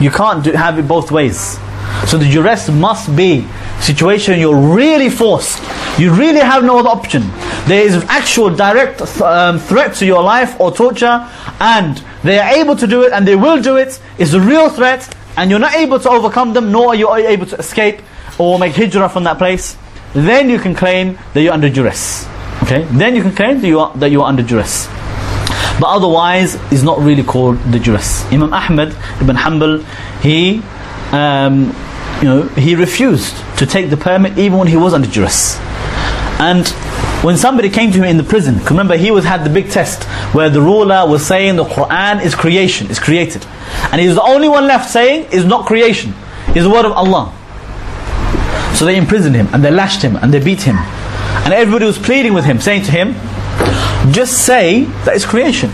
You can't do, have it both ways. So the duress must be situation you're really forced. You really have no other option. There is actual direct th um, threat to your life or torture, and they are able to do it, and they will do it. It's a real threat, and you're not able to overcome them, nor are you able to escape or make hijrah from that place. Then you can claim that you're under duress. Okay? Then you can claim that you are, that you are under duress. But otherwise, it's not really called the duress. Imam Ahmad ibn Hanbal, he um, you know, he refused to take the permit even when he was under duress. And when somebody came to him in the prison, remember he was had the big test where the ruler was saying the Quran is creation, is created. And he was the only one left saying is not creation, is the word of Allah. So they imprisoned him and they lashed him and they beat him. And everybody was pleading with him, saying to him, just say that it's creation.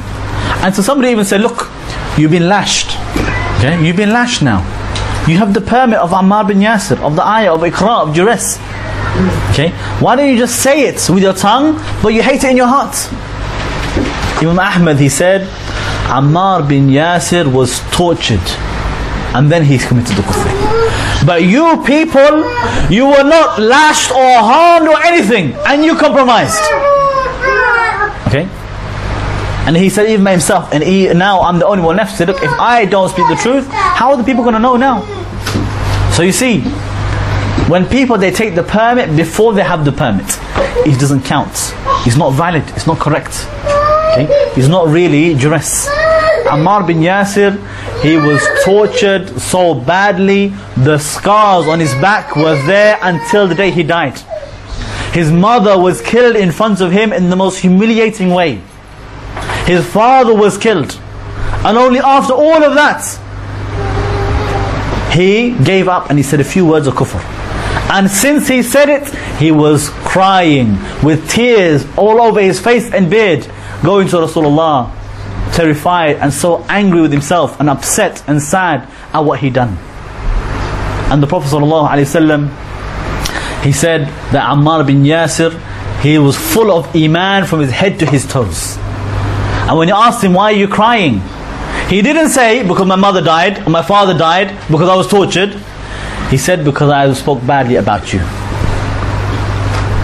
And so somebody even said, look, you've been lashed. Okay, you've been lashed now. You have the permit of Ammar bin Yasir, of the ayah, of ikrah, of duress. Okay? Why don't you just say it with your tongue, but you hate it in your heart? Imam Ahmad, he said, Ammar bin Yasir was tortured. And then he committed the kufr. But you people, you were not lashed or harmed or anything. And you compromised. Okay? And he said even by himself, and he, now I'm the only one left. He said, look, if I don't speak the truth, how are the people going to know now? So you see, when people they take the permit before they have the permit, it doesn't count. It's not valid. It's not correct. Okay? It's not really duress. Ammar bin Yasir, he was tortured so badly, the scars on his back were there until the day he died. His mother was killed in front of him in the most humiliating way. His father was killed. And only after all of that, he gave up and he said a few words of kufr. And since he said it, he was crying with tears all over his face and beard, going to Rasulullah, terrified and so angry with himself and upset and sad at what he'd done. And the Prophet ﷺ, he said that Ammar bin Yasir, he was full of iman from his head to his toes. And when you asked him, why are you crying? He didn't say, because my mother died, or my father died, because I was tortured. He said, because I spoke badly about you.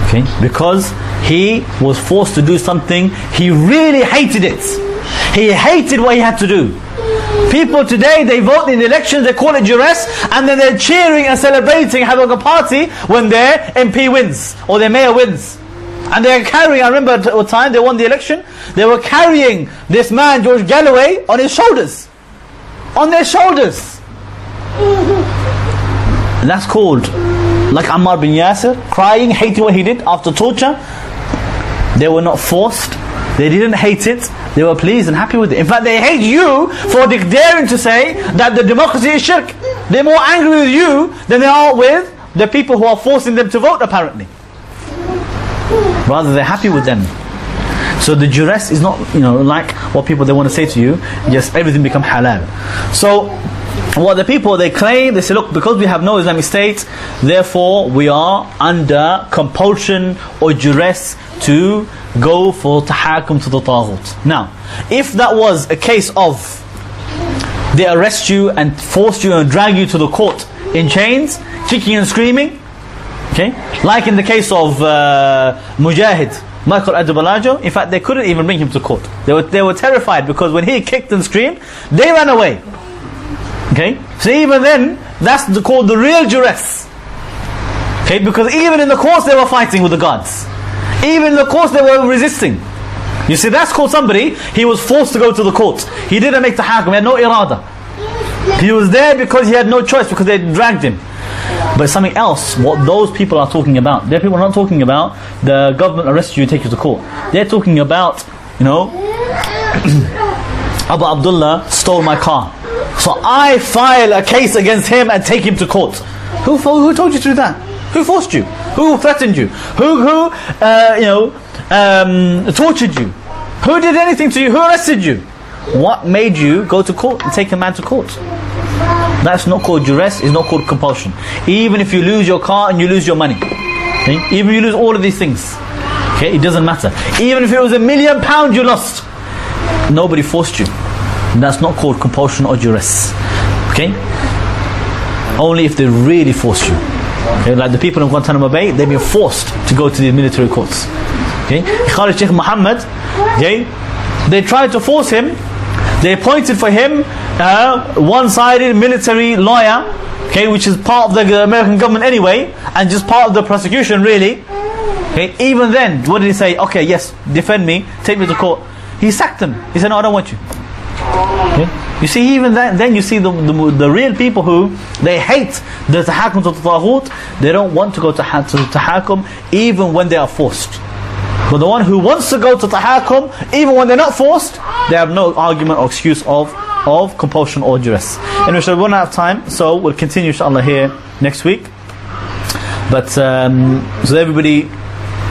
Okay? Because he was forced to do something, he really hated it. He hated what he had to do. People today, they vote in the elections, they call it duress, and then they're cheering and celebrating, having a party when their MP wins, or their mayor wins. And they're carrying, I remember at the time they won the election, they were carrying this man, George Galloway, on his shoulders. On their shoulders. And that's called, like Ammar bin Yasir, crying, hating what he did after torture. They were not forced. They didn't hate it. They were pleased and happy with it. In fact, they hate you for daring to say that the democracy is shirk. They're more angry with you than they are with the people who are forcing them to vote, apparently. Rather, they're happy with them. So the duress is not, you know, like what people they want to say to you, just everything become halal. So what the people they claim, they say, look, because we have no Islamic state, therefore we are under compulsion or duress to go for tahakum to the taghut. Now, if that was a case of they arrest you and force you and drag you to the court in chains, kicking and screaming, okay, like in the case of uh, Mujahid, Michael Adebolajo, in fact they couldn't even bring him to court. They were, they were terrified because when he kicked and screamed, they ran away. Okay? So even then, that's the, called the real duress. Okay? Because even in the courts they were fighting with the guards. Even in the courts they were resisting. You see, that's called somebody, he was forced to go to the court. He didn't make the hakim, he had no irada. He was there because he had no choice, because they dragged him. But something else, what those people are talking about. They're people not talking about the government arrests you and take you to court. They're talking about, you know, Abu Abdullah stole my car. So I file a case against him and take him to court. Who, who told you to do that? Who forced you? Who threatened you? Who, who uh, you know, um, tortured you? Who did anything to you? Who arrested you? What made you go to court and take a man to court? That's not called duress, it's not called compulsion. Even if you lose your car and you lose your money. Okay? Even if you lose all of these things. Okay, it doesn't matter. Even if it was a million pounds you lost, nobody forced you. That's not called compulsion or duress. Okay? Only if they really force you. Okay? Like the people in Guantanamo Bay, they've been forced to go to the military courts. Okay? Khalid Sheikh Mohammed, okay? They tried to force him. They appointed for him a one-sided military lawyer, okay, which is part of the American government anyway, and just part of the prosecution really. Okay, even then, what did he say? Okay, yes, defend me, take me to court. He sacked him. He said, no, I don't want you. Okay? You see, even then, then you see the, the, the real people who they hate the tahakum to the taghut. They don't want to go to, to tahakum even when they are forced. But the one who wants to go to tahakum, even when they're not forced, they have no argument or excuse of of compulsion or duress. And we shall run out of time, so we'll continue inshallah here next week. But um, so everybody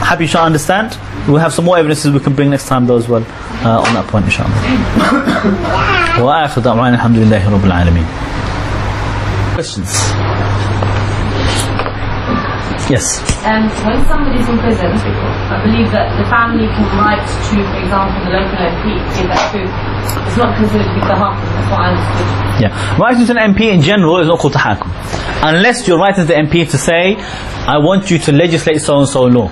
happy you shall understand. We'll have some more evidences we can bring next time though as well uh, on that point inshallah. وآخر دعوانا الحمد لله رب العالمين. Questions? Yes. Um, when somebody's in prison, I believe that the family can write to, for example, the local MP to give that proof. It's not considered to be tahakum, that's what I understood. Yeah. Writing to an MP in general is not called tahakum. Unless you're writing to the MP to say, I want you to legislate so and so law.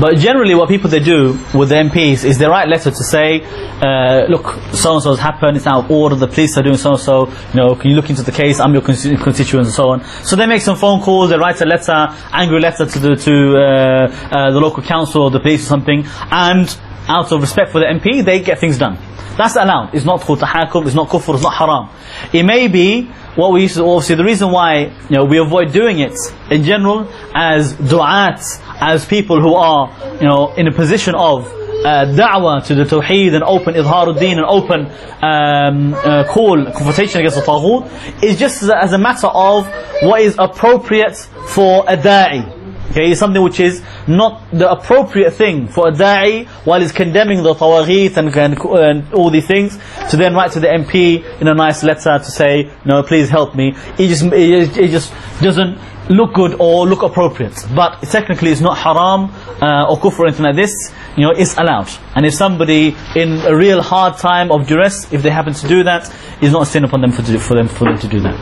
But generally what people they do with the MPs is they write letter to say, uh, look, so and so has happened, it's out of order, the police are doing so and so, you know, can you look into the case, I'm your constituent and so on. So they make some phone calls, they write a letter, angry letter to the, to, uh, uh, the local council or the police or something, and out of respect for the MP, they get things done. That's allowed. It's not called tahakum, it's not kufr, it's not haram. It may be what we used to obviously the reason why you know we avoid doing it in general as du'at as people who are you know in a position of uh, da'wah to the tawheed and open idharuddin and open um, uh, call confrontation against the taghut is just as a matter of what is appropriate for a da'i Okay, something which is not the appropriate thing for a da'i while he's condemning the tawaghit and, and, and, all these things to then write to the MP in a nice letter to say, no, please help me. It just, it, it just doesn't look good or look appropriate. But technically it's not haram uh, or kufr or anything like this. You know, it's allowed. And if somebody in a real hard time of duress, if they happen to do that, it's not a sin upon them for, to, for them for them to do that.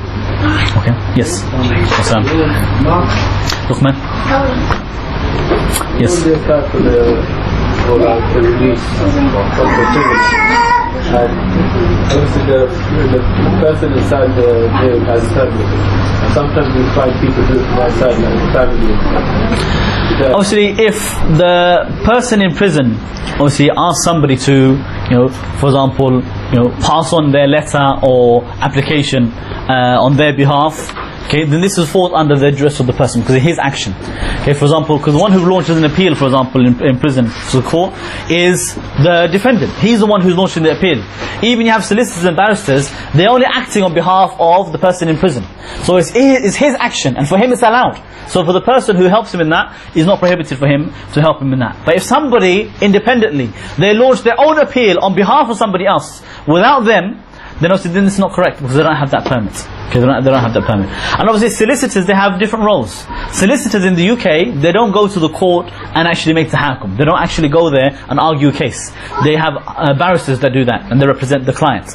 Okay. Yes. Look, man. Yes. When they start for the, release from the prison, and obviously the, the person inside the jail has family. And sometimes we find people outside, like family. Yeah. Obviously, if the person in prison obviously asks somebody to, you know, for example, you know, pass on their letter or application uh, on their behalf, okay, then this is falls under the dress of the person because his action. Okay, for example, because the one who launches an appeal, for example, in, in prison to the court, is the defendant. He's the one who's launching the appeal. Even you have solicitors and barristers, they're only acting on behalf of the person in prison. So it's, it's his action, and for him it's allowed. So for the person who helps him in that, it's not prohibited for him to help him in that. But if somebody, independently, they launch their own appeal on behalf of somebody else, without them, then obviously then it's not correct because they don't have that permit. Okay, they don't, they don't have that permit. And obviously solicitors, they have different roles. Solicitors in the UK, they don't go to the court and actually make tahakum. They don't actually go there and argue a case. They have uh, barristers that do that and they represent the client.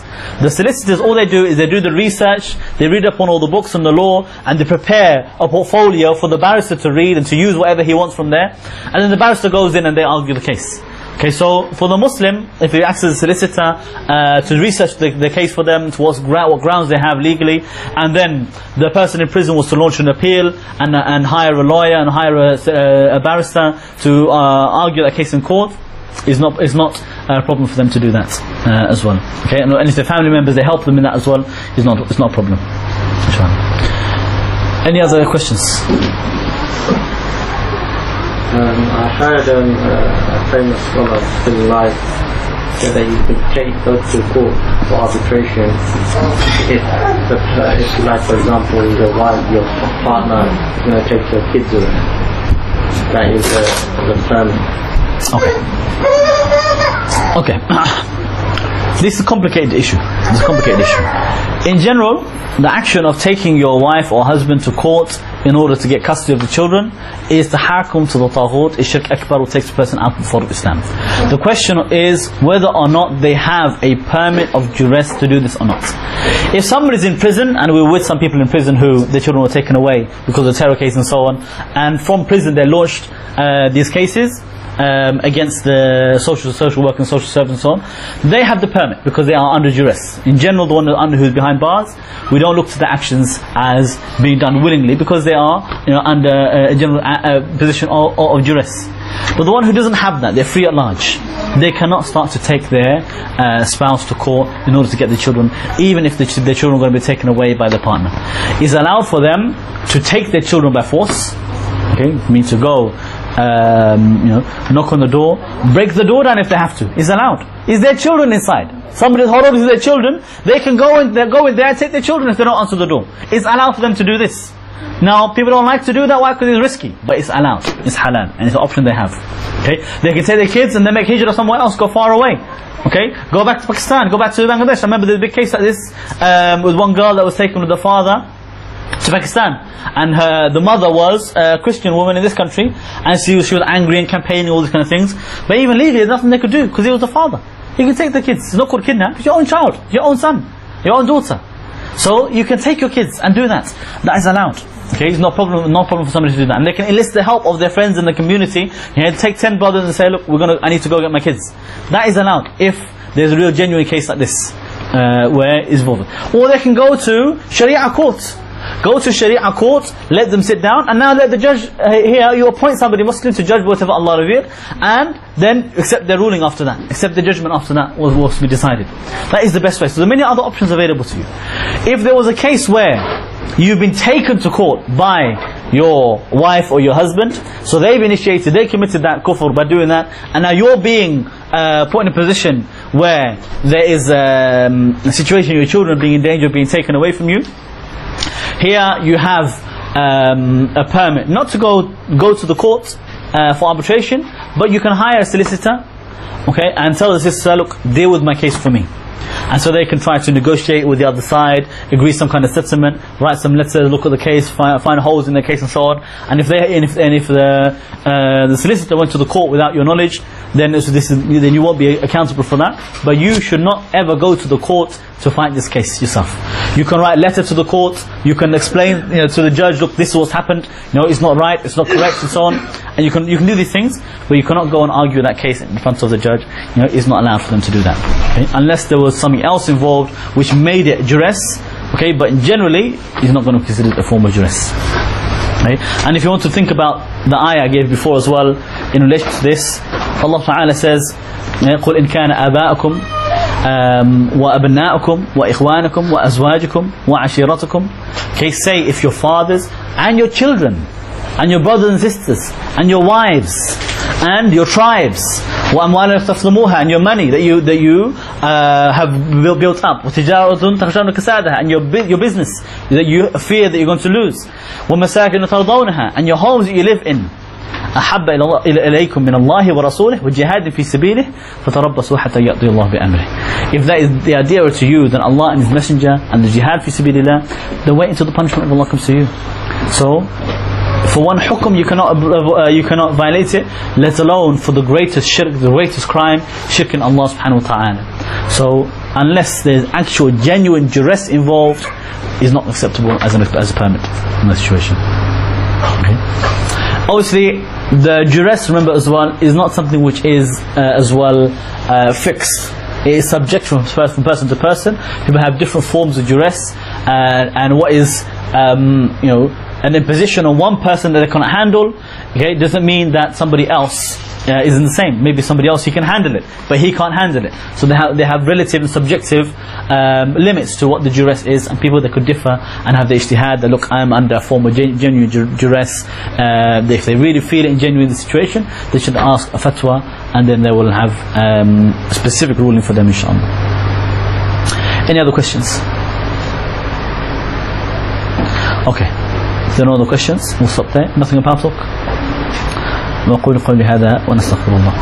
The solicitors, all they do is they do the research, they read up on all the books on the law and they prepare a portfolio for the barrister to read and to use whatever he wants from there. And then the barrister goes in and they argue the case. Okay, so for the Muslim, if he acts as a solicitor uh, to research the, the, case for them, to what, what grounds they have legally, and then the person in prison was to launch an appeal and, uh, and hire a lawyer and hire a, uh, a barrister to uh, argue that case in court, is not is not a problem for them to do that uh, as well. Okay, and, and if their family members they help them in that as well, is not it's not a problem. Any other questions? Um, I heard um, uh, a famous scholar still alive say that you can take go to court for arbitration if, the, uh, if like for example your wife, your partner is going to take your kids away. That is the, the term. Okay. Okay. This is a complicated issue. This is a complicated issue. In general, the action of taking your wife or husband to court in order to get custody of the children is tahakum to the taghut, is shirk akbar who takes the person out before Islam. The question is whether or not they have a permit of duress to do this or not. If somebody is in prison, and we were with some people in prison who the children were taken away because of terror case and so on, and from prison they launched uh, these cases, um, against the social social work and social service and so on, they have the permit because they are under duress. In general, the one under who's behind bars, we don't look to the actions as being done willingly because they are you know under a general position of, of duress. But the one who doesn't have that, they're free at large. They cannot start to take their uh, spouse to court in order to get the children, even if the ch their children are going to be taken away by the partner. It's allowed for them to take their children by force, okay, mean to go um, you know, knock on the door, break the door down if they have to. Is allowed. Is there children inside? Somebody's horrible is their children. They can go and they go in there and take their children if they don't answer the door. It's allowed for them to do this. Now, people don't like to do that. Why? Because it's risky. But it's allowed. It's halal. And it's an option they have. Okay? They can take their kids and then make hijrah somewhere else, go far away. Okay? Go back to Pakistan, go back to Bangladesh. I remember the big case like this um, with one girl that was taken with the father to Pakistan. And her, the mother was a Christian woman in this country and she was, she was angry and campaigning all these kind of things. But even legally there's nothing they could do because he was the father. You can take the kids. It's not called kidnap it's your own child. Your own son. Your own daughter. So you can take your kids and do that. That is allowed. Okay? It's no problem no problem for somebody to do that. And they can enlist the help of their friends in the community. You know, take 10 brothers and say look we're gonna I need to go get my kids. That is allowed if there's a real genuine case like this uh, where it's involved. Or they can go to Sharia court Go to Sharia court, let them sit down, and now let the judge, uh, here you appoint somebody Muslim to judge whatever Allah revealed, and then accept their ruling after that, accept the judgment after that was, was to be decided. That is the best way. So there are many other options available to you. If there was a case where you've been taken to court by your wife or your husband, so they've initiated, they committed that kufr by doing that, and now you're being uh, put in a position where there is um, a situation your children being in danger of being taken away from you, here you have um, a permit not to go go to the court uh, for arbitration, but you can hire a solicitor, okay, and tell the solicitor, look, deal with my case for me. And so they can try to negotiate with the other side, agree some kind of settlement, write some letters, look at the case, find, find holes in the case and so on. And if they, and if, and if the, uh, the solicitor went to the court without your knowledge, then this is, then you won't be accountable for that. But you should not ever go to the court to fight this case yourself. You can write a letter to the court, you can explain you know, to the judge, look, this is what's happened, you know, it's not right, it's not correct, and so on. And you can you can do these things, but you cannot go and argue that case in front of the judge. You know, it's not allowed for them to do that. Okay? Unless there was something else involved which made it duress, okay, but generally, he's not going to consider it a form of duress. Right? And if you want to think about the ayah I gave before as well, in relation to this, Allah Ta'ala says, قُلْ إِن كَانَ آبَاءَكُمْ um, وأبناؤكم وإخوانكم وأزواجكم وعشيرتكم Okay, say if your fathers and your children and your brothers and sisters and your wives and your tribes وأموال تظلموها and your money that you that you uh, have built, up وتجارة تخشون كسادها and your your business that you fear that you're going to lose ومساكن ترضونها and your homes that you live in أحب إلى الله إلى- إليكم من الله ورسوله وجهاد في سبيله فتربصوا حتى يأتي الله بأمره If that is the idea to you then Allah and His Messenger and the jihad في سبيل الله then wait until the punishment of Allah comes to you so for one hukum you cannot uh, you cannot violate it let alone for the greatest shirk the greatest crime shirk in Allah subhanahu wa ta'ala so unless there's actual genuine duress involved is not acceptable as, an, as a permit in that situation okay Obviously the duress remember as well is not something which is uh, as well uh, fixed. It is subject from, from person to person. People have different forms of duress and, and what is um, you know an imposition on one person that they cannot handle okay doesn't mean that somebody else uh, isn't the same. Maybe somebody else he can handle it but he can't handle it. So they have, they have relative and subjective um, limits to what the duress is and people that could differ and have the ijtihad that look I'm under a form of gen- genuine duress uh, if they really feel in genuine situation they should ask a fatwa and then they will have um, a specific ruling for them inshallah. Any other questions? Okay. If there are no other questions we'll stop there. Nothing about talk نقول قولي هذا ونستغفر الله.